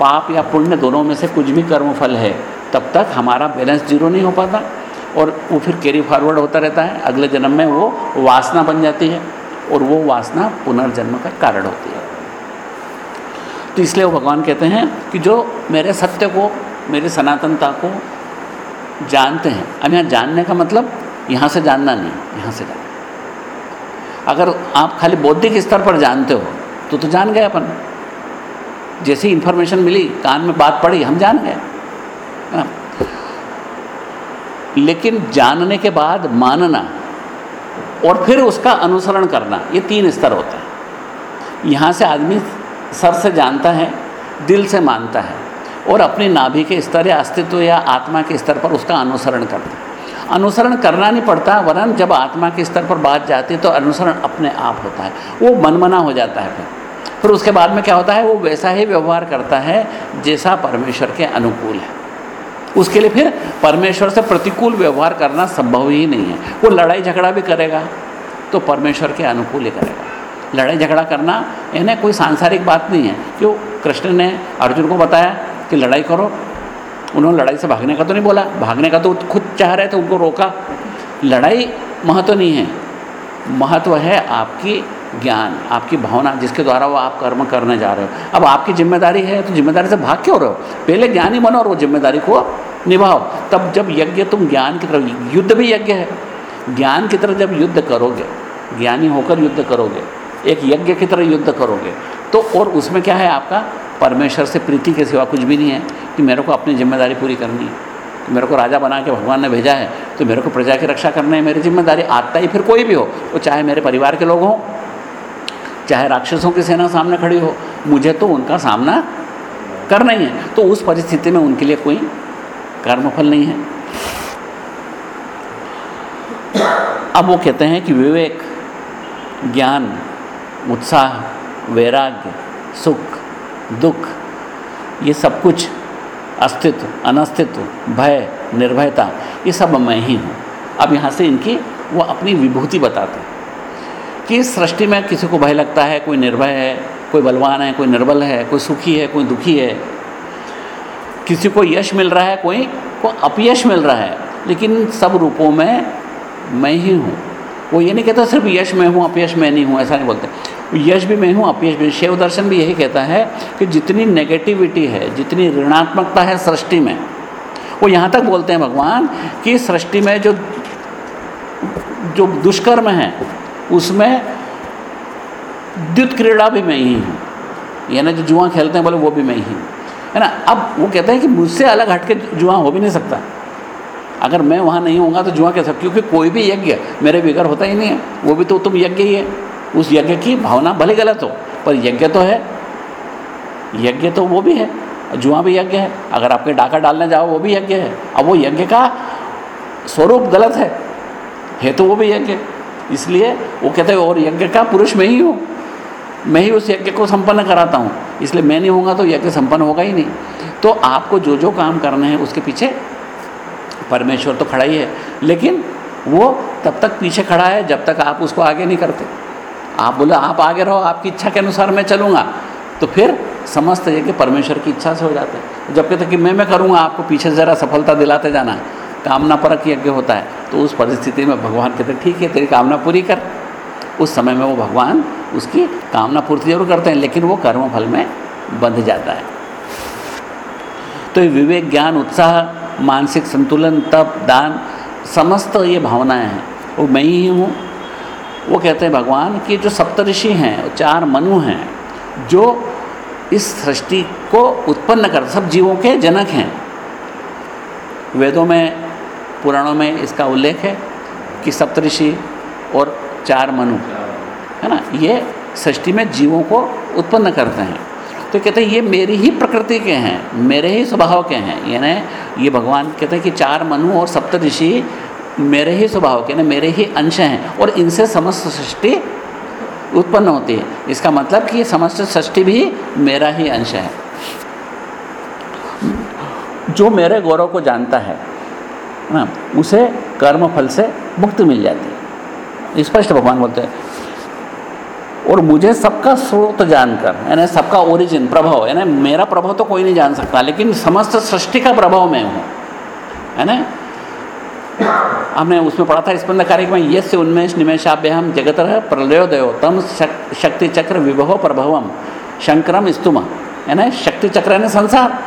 पाप या पुण्य दोनों में से कुछ भी कर्म फल है, तब तक हमारा बैलेंस ज़ीरो नहीं हो पाता। और वो फिर कैरी फॉरवर्ड होता रहता है। अगले जन्म में वो वासना बन जाती है और वो वासना पुनर्जन्म का कारण होती है। तो इसलिए वो भगवान कहते हैं कि जो मेरे सत्य को, मेरी सनातनता को जानते हैं। अब यहाँ जानने का मतलब यहाँ से जानना नहीं, यहाँ से जानना अगर आप खाली बौद्धिक स्तर पर जानते हो तो तो जान गए अपन। जैसी इन्फॉर्मेशन मिली, कान में बात पड़ी, हम जान गए। लेकिन जानने के बाद मानना और फिर उसका अनुसरण करना, ये तीन स्तर होता है। यहाँ से आदमी सर से जानता है, दिल से मानता है और अपनी नाभि के स्तर या अस्तित्व या आत्मा के स्तर पर उसका अनुसरण करता है। अनुसरण करना नहीं पड़ता, वरन जब आत्मा के स्तर पर बात जाती है तो अनुसरण अपने आप होता है। वो मनमना हो जाता है फिर। फिर उसके बाद में क्या होता है? वो वैसा ही व्यवहार करता है जैसा परमेश्वर के अनुकूल है। उसके लिए फिर परमेश्वर से प्रतिकूल व्यवहार करना संभव ही नहीं है। वो लड़ाई झगड़ा भी करेगा तो परमेश्वर के अनुकूल ही करेगा। लड़ाई झगड़ा करना यानी कोई सांसारिक बात नहीं है। क्यों? कृष्ण ने अर्जुन को बताया कि लड़ाई करो उन्होंने लड़ाई से भागने का तो नहीं बोला। भागने का तो खुद चाह रहे थे, उनको रोका। लड़ाई महत्व नहीं है। महत्व है आपकी ज्ञान, आपकी भावना, जिसके द्वारा वो आप कर्म करने जा रहे हो। अब आपकी ज़िम्मेदारी है तो ज़िम्मेदारी से भाग क्यों रहे हो? पहले ज्ञानी बनो और वो ज़िम्मेदारी को निभाओ। तब जब यज्ञ, तुम ज्ञान की तरफ़, युद्ध भी यज्ञ है। ज्ञान की तरफ़ जब युद्ध करोगे, ज्ञानी होकर युद्ध करोगे, एक यज्ञ की तरह युद्ध करोगे तो और उसमें क्या है आपका? परमेश्वर से प्रीति के सिवा कुछ भी नहीं है कि मेरे को अपनी ज़िम्मेदारी पूरी करनी है। कि मेरे को राजा बना के भगवान ने भेजा है तो मेरे को प्रजा की रक्षा करना है, मेरी ज़िम्मेदारी आता ही, फिर कोई भी हो, वो चाहे मेरे परिवार के लोग हों, चाहे राक्षसों की सेना सामने खड़ी हो, मुझे तो उनका सामना करना ही है। तो उस परिस्थिति में उनके लिए कोई कर्मफल नहीं है। अब वो कहते हैं कि विवेक, ज्ञान, उत्साह, वैराग्य, सुख दुख, ये सब कुछ अस्तित्व, अनस्तित्व, भय, निर्भयता, ये सब मैं ही हूँ। अब यहाँ से इनकी, वो अपनी विभूति बताते हैं कि इस सृष्टि में किसी को भय लगता है, कोई निर्भय है, कोई बलवान है, कोई निर्बल है, कोई सुखी है, कोई दुखी है। किसी को यश मिल रहा है, कोई को अपयश मिल रहा है, लेकिन सब रूपों में मैं ही हूँ। वो ये नहीं कहता सिर्फ़ यश में हूँ, अपयश मैं नहीं हूँ, ऐसा नहीं बोलते। यश भी मैं हूँ, अपयश भी। शिव दर्शन भी यही कहता है कि जितनी नेगेटिविटी है, जितनी ऋणात्मकता है सृष्टि में, वो यहाँ तक बोलते हैं भगवान कि सृष्टि में जो जो दुष्कर्म है, उसमें द्युत क्रीड़ा भी मैं ही हूँ। यानी जो जुआ खेलते हैं, बोले वो भी मैं ही हूँ। है ना? अब वो कहते हैं कि मुझसे अलग हट के जुआ हो भी नहीं सकता। अगर मैं वहाँ नहीं होऊँगा तो जुआ कैसा क्योंकि कोई भी यज्ञ मेरे बिगड़ होता ही नहीं है। वो भी तो तुम यज्ञ ही है। उस यज्ञ की भावना भले गलत हो, पर यज्ञ तो है। यज्ञ तो वो भी है। जुआ भी यज्ञ है। अगर आपके डाका डालने जाओ, वो भी यज्ञ है। अब वो यज्ञ का स्वरूप गलत है। है तो वो भी यज्ञ इसलिए वो कहते हैं, और यज्ञ का पुरुष में ही हूँ। मैं ही उस यज्ञ को संपन्न कराता हूँ। इसलिए मैं नहीं होऊँगा तो यज्ञ संपन्न होगा ही नहीं। तो आपको जो जो काम करने हैं, उसके पीछे परमेश्वर तो खड़ा ही है। लेकिन वो तब तक पीछे खड़ा है, जब तक आप उसको आगे नहीं करते। आप बोले, आप आगे रहो, आपकी इच्छा के अनुसार मैं चलूँगा। तो फिर समस्त यज्ञ परमेश्वर की इच्छा से हो जाते हैं। जब कहते कि मैं मैं करूँगा, आपको पीछे ज़रा सफलता दिलाते जाना है। कामना परक यज्ञ होता है। तो उस परिस्थिति में भगवान कहते ठीक है, तेरी कामना पूरी कर। उस समय में वो भगवान उसकी कामना पूर्ति ज़रूर करते हैं, लेकिन वो कर्म फल में बंध जाता है। तो ये विवेक, ज्ञान, उत्साह मानसिक संतुलन, तप, दान, समस्त ये भावनाएँ हैं। वो मैं ही हूँ। वो कहते हैं, भगवान कि जो सप्तऋषि हैं चार मनु हैं, जो इस सृष्टि को उत्पन्न कर, सब जीवों के जनक हैं। वेदों में, पुराणों में इसका उल्लेख है कि सप्तऋषि और चार मनु, है ना? ये सृष्टि में जीवों को उत्पन्न करते हैं। तो कहते हैं, ये मेरी ही प्रकृति के हैं, मेरे ही स्वभाव के हैं। यानी ये भगवान कहते हैं कि चार मनु और सप्त ऋषि मेरे ही स्वभाव के ना मेरे ही अंश हैं और इनसे समस्त सृष्टि उत्पन्न होती है। इसका मतलब कि समस्त सृष्टि भी मेरा ही अंश है। जो मेरे गौरव को जानता है, ना, उसे कर्म फल से मुक्ति मिल जाती है। स्पष्ट भगवान बोलते हैं। और मुझे सबका स्रोत जानकर, यानी सबका ओरिजिन प्रभाव, यानी मेरा प्रभाव तो कोई नहीं जान सकता, लेकिन समस्त सृष्टि का प्रभाव मैं हूँ है ना हमने उसमें पढ़ा था स्पंद कार्यक्रम में, यस्य उन्मेष निमेशाभ्य हम जगत प्रलयोदयो, तम शक्ति चक्र विभव प्रभवम, शंकरम स्तुम है ना शक्ति चक्र यानी संसार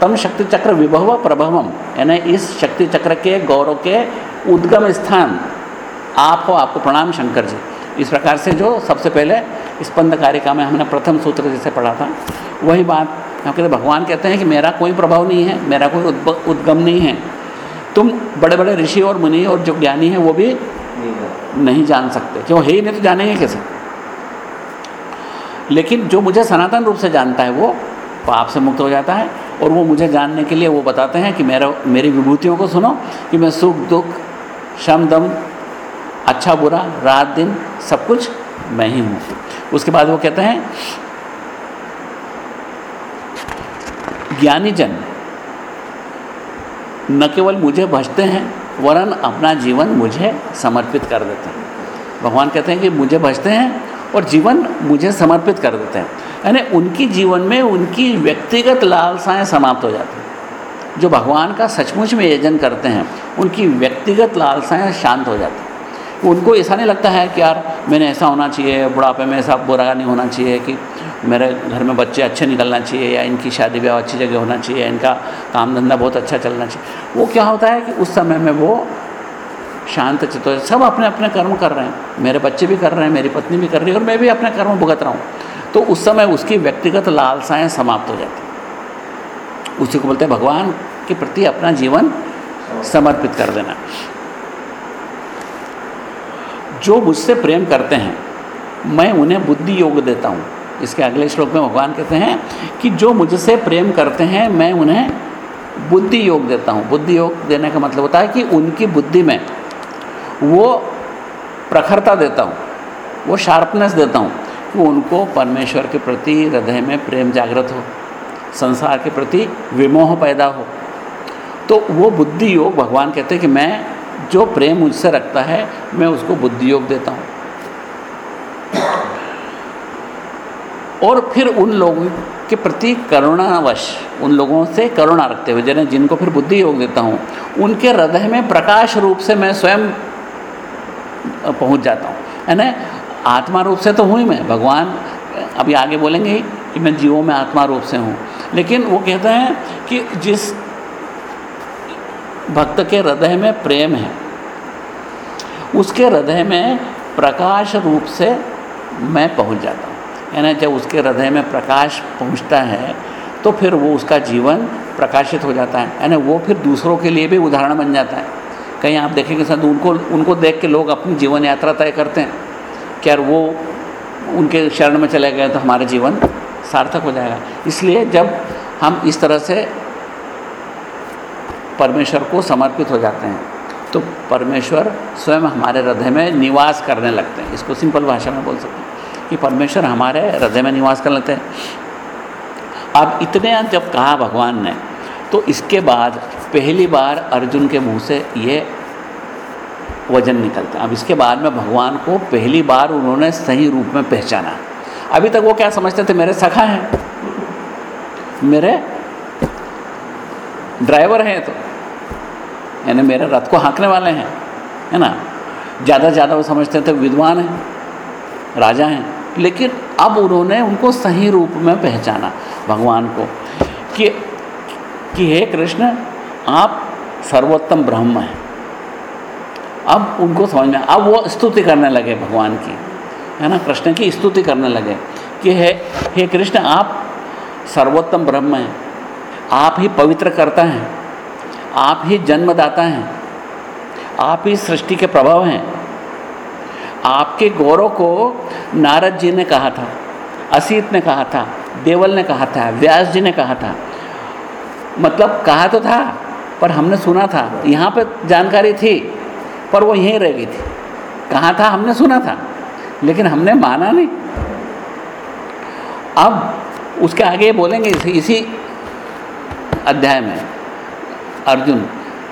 तम शक्ति चक्र विभव प्रभवम, यानी इस शक्ति चक्र के गौरव के उद्गम स्थान आप हो आपको प्रणाम शंकर जी। इस प्रकार से जो सबसे पहले स्पंद कारिका में हमने प्रथम सूत्र जिसे पढ़ा था, वही बात हम कहते भगवान कहते हैं कि मेरा कोई प्रभाव नहीं है, मेरा कोई उद्गम नहीं है। तुम बड़े बड़े ऋषि और मुनि और जो ज्ञानी हैं, वो भी नहीं जान सकते। क्यों? है ही नहीं तो जानेंगे कैसे? लेकिन जो मुझे सनातन रूप से जानता है, वो पाप से मुक्त हो जाता है और वो मुझे जानने के लिए वो बताते हैं कि मेरा, मेरी विभूतियों को सुनो कि मैं सुख, दुख, शम, दम अच्छा बुरा, रात दिन, सब कुछ मैं ही हूँ। उसके बाद वो कहते हैं ज्ञानी जन न केवल मुझे भजते हैं, वरन अपना जीवन मुझे समर्पित कर देते हैं। भगवान कहते हैं कि मुझे भजते हैं और जीवन मुझे समर्पित कर देते हैं। यानी उनकी जीवन में उनकी व्यक्तिगत लालसाएँ समाप्त हो जाती हैं। जो भगवान का सचमुच में यजन करते हैं, उनकी व्यक्तिगत लालसाएँ शांत हो जाती हैं। उनको ऐसा नहीं लगता है कि यार मैंने ऐसा होना चाहिए, बुढ़ापे में ऐसा बुरा नहीं होना चाहिए कि मेरे घर में बच्चे अच्छे निकलना चाहिए या इनकी शादी ब्याह अच्छी जगह होना चाहिए, इनका काम धंधा बहुत अच्छा चलना चाहिए। वो क्या होता है कि उस समय में वो शांत चित्त सब अपने अपने कर्म कर रहे हैं। मेरे बच्चे भी कर रहे हैं, मेरी पत्नी भी कर रही है और मैं भी अपने कर्म भुगत रहा हूँ। तो उस समय उसकी व्यक्तिगत लालसाएँ समाप्त हो जाती उसी को बोलते हैं, भगवान के प्रति अपना जीवन समर्पित कर देना। जो मुझसे प्रेम करते हैं, मैं उन्हें बुद्धि योग देता हूँ। इसके अगले श्लोक में भगवान कहते हैं कि जो मुझसे प्रेम करते हैं, मैं उन्हें बुद्धि योग देता हूँ। बुद्धि योग देने का मतलब होता है कि उनकी बुद्धि में वो प्रखरता देता हूँ, वो शार्पनेस देता हूँ कि उनको परमेश्वर के प्रति हृदय में प्रेम जागृत हो, संसार के प्रति विमोह पैदा हो। तो वो बुद्धि योग भगवान कहते हैं कि मैं जो प्रेम मुझसे रखता है, मैं उसको बुद्धि योग देता हूँ। और फिर उन लोगों के प्रति करुणावश, उन लोगों से करुणा रखते हुए, जिन्हें, जिनको फिर बुद्धि योग देता हूँ, उनके हृदय में प्रकाश रूप से मैं स्वयं पहुँच जाता हूँ। है ना आत्मा रूप से तो हूँ ही मैं, भगवान अभी आगे बोलेंगे कि मैं जीवों में आत्मा रूप से हूँ। लेकिन वो कहते हैं कि जिस भक्त के हृदय में प्रेम है। उसके हृदय में प्रकाश रूप से मैं पहुँच जाता हूँ। यानी जब उसके हृदय में प्रकाश पहुँचता है तो फिर वो उसका जीवन प्रकाशित हो जाता है। यानी वो फिर दूसरों के लिए भी उदाहरण बन जाता है। कहीं आप देखेंगे सर उनको उनको देख के लोग अपनी जीवन यात्रा तय करते हैं कि यार वो उनके शरण में चले गए तो हमारे जीवन सार्थक हो जाएगा। इसलिए जब हम इस तरह से परमेश्वर को समर्पित हो जाते हैं। तो परमेश्वर स्वयं हमारे हृदय में निवास करने लगते हैं। इसको सिंपल भाषा में बोल सकते हैं कि परमेश्वर हमारे हृदय में निवास करने लगते हैं। अब इतने जब कहा भगवान ने तो इसके बाद पहली बार अर्जुन के मुँह से ये वज़न निकलता अब इसके बाद में भगवान को पहली बार उन्होंने सही रूप में पहचाना। अभी तक वो क्या समझते थे? मेरे सखा हैं। मेरे ड्राइवर हैं तो। यानी मेरे रथ को हाँकने वाले हैं, है ना? ज़्यादा से ज़्यादा वो समझते थे विद्वान हैं, राजा हैं, लेकिन अब उन्होंने उनको सही रूप में पहचाना भगवान को कि कि हे कृष्ण, आप सर्वोत्तम ब्रह्म हैं। अब उनको समझ में, अब वो स्तुति करने लगे भगवान की, है ना? कृष्ण की स्तुति करने लगे कि हे हे कृष्ण, आप सर्वोत्तम ब्रह्म हैं, आप ही पवित्र करता हैं। आप ही जन्मदाता हैं। आप ही सृष्टि के प्रभाव हैं। आपके गौरव को नारद जी ने कहा था असीत ने कहा था देवल ने कहा था व्यास जी ने कहा था। मतलब कहा तो था पर हमने सुना था। यहाँ पर जानकारी थी पर वो यहीं रह गई थी। कहा था हमने सुना था लेकिन हमने माना नहीं। अब उसके आगे बोलेंगे इसी, अध्याय में। अर्जुन,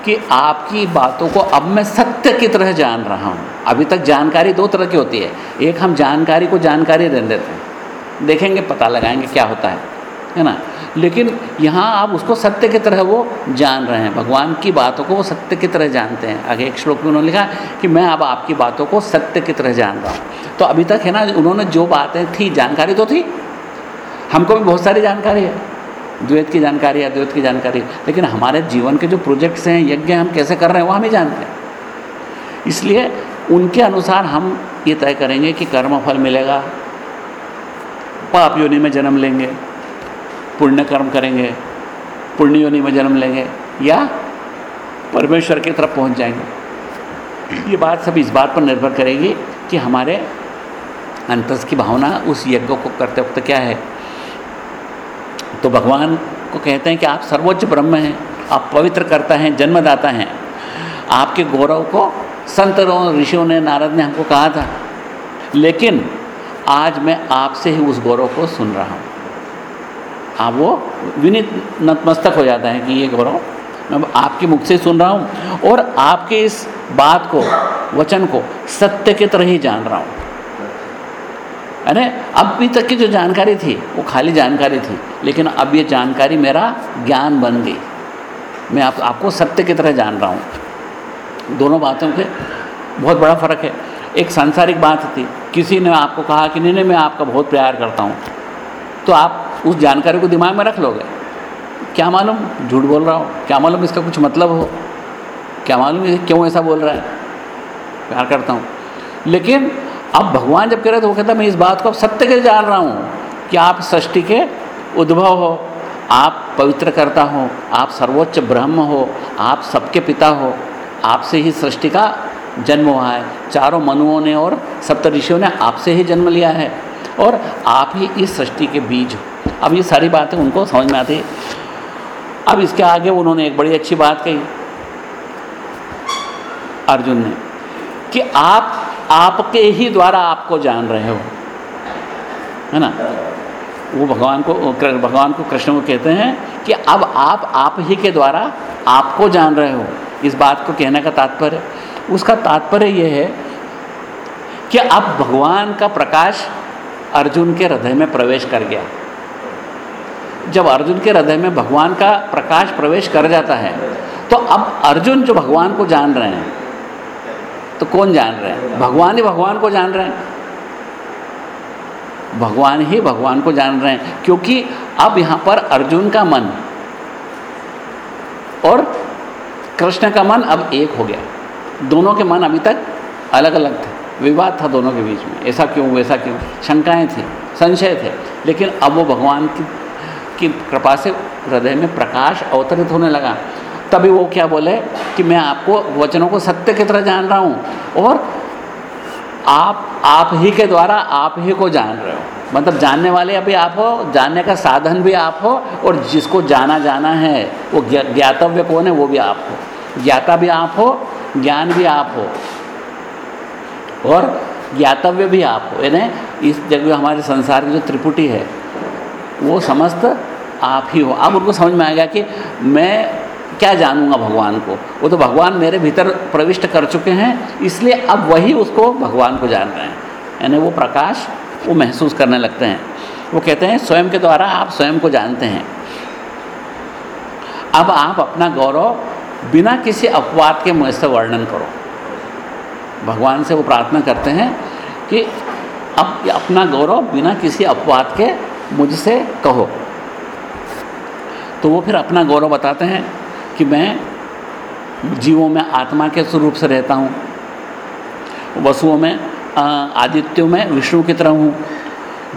कि आपकी बातों को अब मैं सत्य की तरह जान रहा हूँ। अभी तक जानकारी दो तरह की होती है। एक, हम जानकारी को जानकारी दे देते हैं। देखेंगे, पता लगाएँगे क्या होता है है ना? लेकिन यहाँ आप उसको सत्य की तरह वो जान रहे हैं। भगवान की बातों को वो सत्य की तरह जानते हैं। आगे एक श्लोक में उन्होंने लिखा कि मैं अब आपकी बातों को सत्य की तरह जान रहा हूँ। तो अभी तक, है ना, उन्होंने जो बातें थी, जानकारी तो थी। हमको भी बहुत सारी जानकारी है। द्वैत की जानकारी है द्वैत की जानकारी। लेकिन हमारे जीवन के जो प्रोजेक्ट्स हैं, यज्ञ हम कैसे कर रहे हैं, वो हम ही जानते हैं। इसलिए उनके अनुसार हम ये तय करेंगे कि कर्म फल मिलेगा, पाप योनि में जन्म लेंगे, पुण्य कर्म करेंगे, पुण्य योनि में जन्म लेंगे, या परमेश्वर की तरफ़ पहुँच जाएँगे। ये बात सब इस बात पर निर्भर करेगी कि हमारे अंतस की भावना उस यज्ञ को करते वक्त क्या है। तो भगवान को कहते हैं कि आप सर्वोच्च ब्रह्म हैं, आप पवित्र करता हैं, जन्मदाता हैं। आपके गौरव को संतों ऋषियों ने, नारद ने हमको कहा था। लेकिन आज मैं आपसे ही उस गौरव को सुन रहा हूँ। आप वो विनित नतमस्तक हो जाता है कि ये गौरव मैं आपके मुख से सुन रहा हूँ और आपके इस बात को, वचन को सत्य की तरह ही जान रहा हूँ। अरे अभी तक की जो जानकारी थी वो खाली जानकारी थी लेकिन अब ये जानकारी मेरा ज्ञान बन गई। मैं आप, आपको सत्य की तरह जान रहा हूँ। दोनों बातों के बहुत बड़ा फ़र्क है। एक सांसारिक बात थी किसी ने आपको कहा कि नहीं नहीं मैं आपका बहुत प्यार करता हूँ। तो आप उस जानकारी को दिमाग में रख लोगे। क्या मालूम? झूठ बोल रहा हो। क्या मालूम इसका कुछ मतलब हो? क्या मालूम क्यों ऐसा बोल रहा है? प्यार करता हूँ। लेकिन अब भगवान जब कह रहे तो वो कहता मैं इस बात को अब सत्य के जान रहा हूँ कि आप सृष्टि के उद्भव हो, आप पवित्र करता हो, आप सर्वोच्च ब्रह्म हो, आप सबके पिता हो, आपसे ही सृष्टि का जन्म हुआ है। चारों मनुओं ने और सप्त ऋषियों ने आपसे ही जन्म लिया है और आप ही इस सृष्टि के बीज हो। अब ये सारी बातें उनको समझ में आती। अब इसके आगे उन्होंने एक बड़ी अच्छी बात कही अर्जुन ने कि आप आपके ही द्वारा आपको जान रहे हो। है ना? वो भगवान को भगवान को कृष्ण को कहते हैं कि अब आप आप ही के द्वारा आपको जान रहे हो। इस बात को कहने का तात्पर्य, उसका तात्पर्य यह है कि अब भगवान का प्रकाश अर्जुन के हृदय में प्रवेश कर गया। जब अर्जुन के हृदय में भगवान का प्रकाश प्रवेश कर जाता है तो अब अर्जुन जो भगवान को जान रहे हैं तो कौन जान रहे हैं? भगवान ही भगवान को जान रहे हैं। भगवान ही भगवान को जान रहे हैं, क्योंकि अब यहाँ पर अर्जुन का मन और कृष्ण का मन अब एक हो गया। दोनों के मन अभी तक अलग अलग थे। विवाद था दोनों के बीच में। ऐसा क्यों, वैसा क्यों? शंकाएँ थी, संशय थे। लेकिन अब वो भगवान की की कृपा से हृदय में प्रकाश अवतरित होने लगा। तभी वो क्या बोले कि मैं आपको वचनों को सत्य की तरह जान रहा हूँ। और आप आप ही के द्वारा आप ही को जान रहे हो। मतलब जानने वाले अभी आप हो, जानने का साधन भी आप हो, और जिसको जाना जाना है, वो ज्ञातव्य कौन है, वो भी आप हो। ज्ञाता भी आप हो, ज्ञान भी आप हो। और ज्ञातव्य भी आप हो। यानी इस जगह हमारे संसार की जो त्रिपुटी है, वो समस्त आप ही हो। अब उनको समझ में आ गया कि मैं क्या जानूँगा भगवान को? वो तो भगवान मेरे भीतर प्रविष्ट कर चुके हैं, इसलिए अब वही उसको भगवान को जान रहे हैं। यानी वो प्रकाश वो महसूस करने लगते हैं। वो कहते हैं, स्वयं के द्वारा आप स्वयं को जानते हैं। अब आप अपना गौरव बिना किसी अपवाद के मुझ से वर्णन करो। भगवान से वो प्रार्थना करते हैं कि अब अपना गौरव बिना किसी अपवाद के मुझसे कहो। तो वो फिर अपना गौरव बताते हैं। कि मैं जीवों में आत्मा के स्वरूप से रहता हूँ। वसुओं में आदित्यों में विष्णु की तरह हूँ।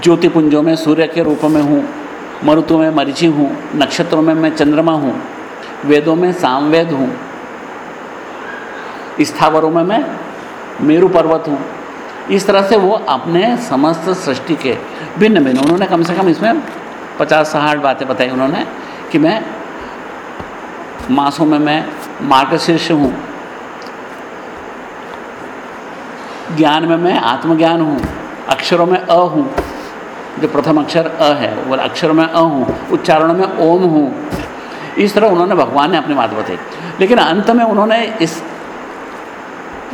ज्योतिपुंजों में सूर्य के रूप में हूँ। मरुतों में मरीचि हूँ। नक्षत्रों में मैं चंद्रमा हूँ। वेदों में सामवेद हूँ। स्थावरों में मैं मेरु पर्वत हूँ। इस तरह से वो अपने समस्त सृष्टि के भिन्न भिन्न उन्होंने कम से कम इसमें पचास साठ बातें बताई उन्होंने कि मैं मासों में मैं मार्गशीर्ष हूँ। ज्ञान में मैं आत्मज्ञान हूँ। अक्षरों में अ हूँ। जो प्रथम अक्षर अ है, वो अक्षरों में अ हूँ, उच्चारणों में ओम हूँ। इस तरह उन्होंने भगवान ने अपनी बात बताई। लेकिन अंत में उन्होंने इस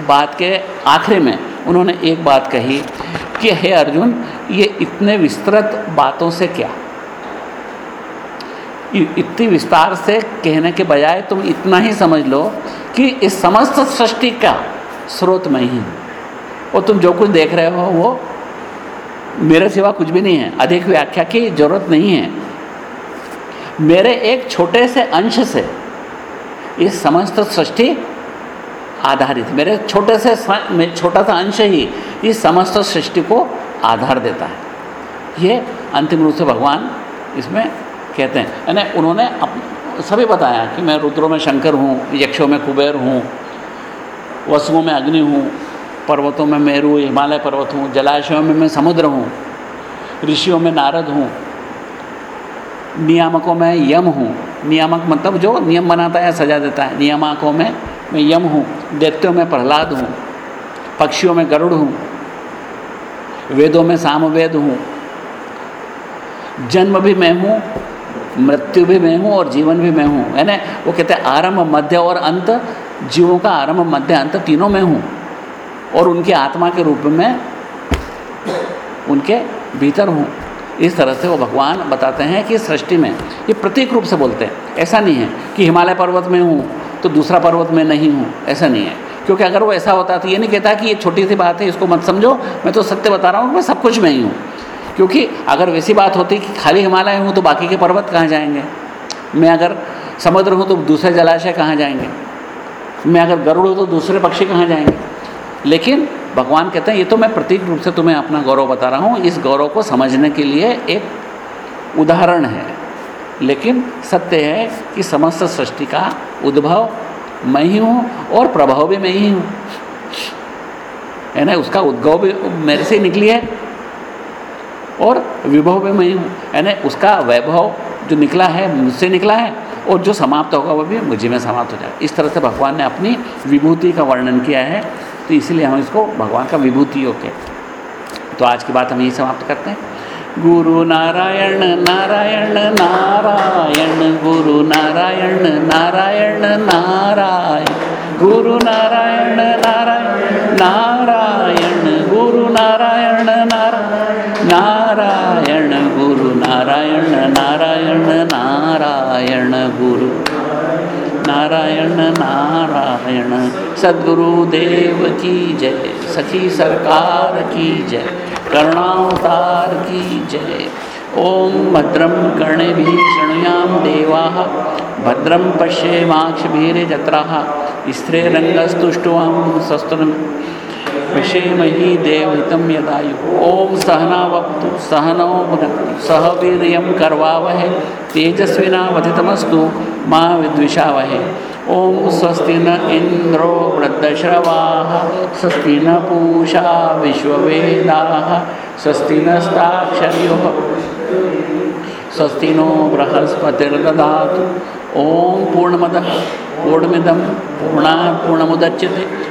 बात के आखिरी में उन्होंने एक बात कही कि, हे अर्जुन, ये इतने विस्तृत बातों से क्या? इतनी विस्तार से कहने के बजाय तुम इतना ही समझ लो कि इस समस्त सृष्टि का स्रोत मैं ही हूँ। और तुम जो कुछ देख रहे हो, वो मेरे सिवा कुछ भी नहीं है। अधिक व्याख्या की ज़रूरत नहीं है। मेरे एक छोटे से अंश से इस समस्त सृष्टि आधारित, मेरे छोटे से छोटा सा अंश ही इस समस्त सृष्टि को आधार देता है। ये अंतिम रूप से भगवान इसमें कहते हैं। यानी उन्होंने सभी बताया कि मैं रुद्रों में शंकर हूँ, यक्षों में कुबेर हूँ, वसुओं में अग्नि हूँ, पर्वतों में मेरू, हिमालय पर्वत हूँ, जलाशयों में मैं समुद्र हूँ, ऋषियों में नारद हूँ, नियामकों में यम हूँ। नियामक मतलब जो नियम बनाता है सजा देता है। नियामकों में मैं यम हूँ, दैत्यों में प्रहलाद हूँ, पक्षियों में गरुड़ हूँ, वेदों में सामवेद हूँ। जन्म भी मैं हूँ मृत्यु भी मैं हूँ और जीवन भी मैं हूँ यानी वो कहते हैं आरंभ, मध्य और अंत। जीवों का आरंभ, मध्य, अंत तीनों में हूँ। और उनके आत्मा के रूप में उनके भीतर हूँ। इस तरह से वो भगवान बताते हैं कि सृष्टि में, ये प्रतीक रूप से बोलते हैं। ऐसा नहीं है कि हिमालय पर्वत में हूँ तो दूसरा पर्वत में नहीं हूँ, ऐसा नहीं है। क्योंकि अगर वो ऐसा होता तो ये नहीं कहता कि ये छोटी सी बात है, इसको मत समझो। मैं तो सत्य बता रहा हूँ मैं सब कुछ में ही हूँ। क्योंकि अगर वैसी बात होती कि खाली हिमालय हूँ तो बाकी के पर्वत कहाँ जाएँगे? मैं अगर समुद्र हूँ तो दूसरे जलाशय कहाँ जाएँगे? मैं अगर गरुड़ हूँ तो दूसरे पक्षी कहाँ जाएँगे? लेकिन भगवान कहते हैं, ये तो मैं प्रतीक रूप से तुम्हें अपना गौरव बता रहा हूँ। इस गौरव को समझने के लिए एक उदाहरण है। लेकिन सत्य है कि समस्त सृष्टि का उद्भव मैं ही हूँ और प्रभाव भी मैं ही हूँ। है ना? उसका उद्भव भी मेरे से निकली है। और विभव भी मैं ही। यानी उसका वैभव जो निकला है, मुझसे निकला है, और जो समाप्त होगा वो भी मुझे में समाप्त हो जाएगा इस तरह से भगवान ने अपनी विभूति का वर्णन किया है तो इसलिए हम इसको भगवान का विभूति योग तो आज की बात हम यही समाप्त करते हैं। गुरु नारायण नारायण नारायण, गुरु नारायण नारायण नारायण, गुरु नारायण नारायण नारायण। गुरु नारायण नारायण नारायण गुरु नारायण नारायण नारायण गुरु नारायण नारायण सदगुरुदेव की जय सखी सरकार की जय कर्णावतार की जय ओम भद्रम कर्णेभिः देवा भद्रम पश्येमाक्षभिर्जत्राः स्त्रीरङ्गस्तुष्टुवां सस्तुनं विषेमहि देवहितं यदायु। ॐ सहनावतु, सहनौ भुनक्तु सह वीर्यं कर्वावहे, तेजस्विनावधितमस्तु मा विद्विषावहे। ॐ स्वस्ति न इन्द्रो वृद्धश्रवाः, स्वस्ति न पूषा विश्ववेदाः, स्वस्ति नस्ताक्षर्योः स्वस्ति नो बृहस्पतिर्दधातु ॐ पूर्णमदः, पूर्णमिदं पूर्णात् पूर्णमुदच्यते।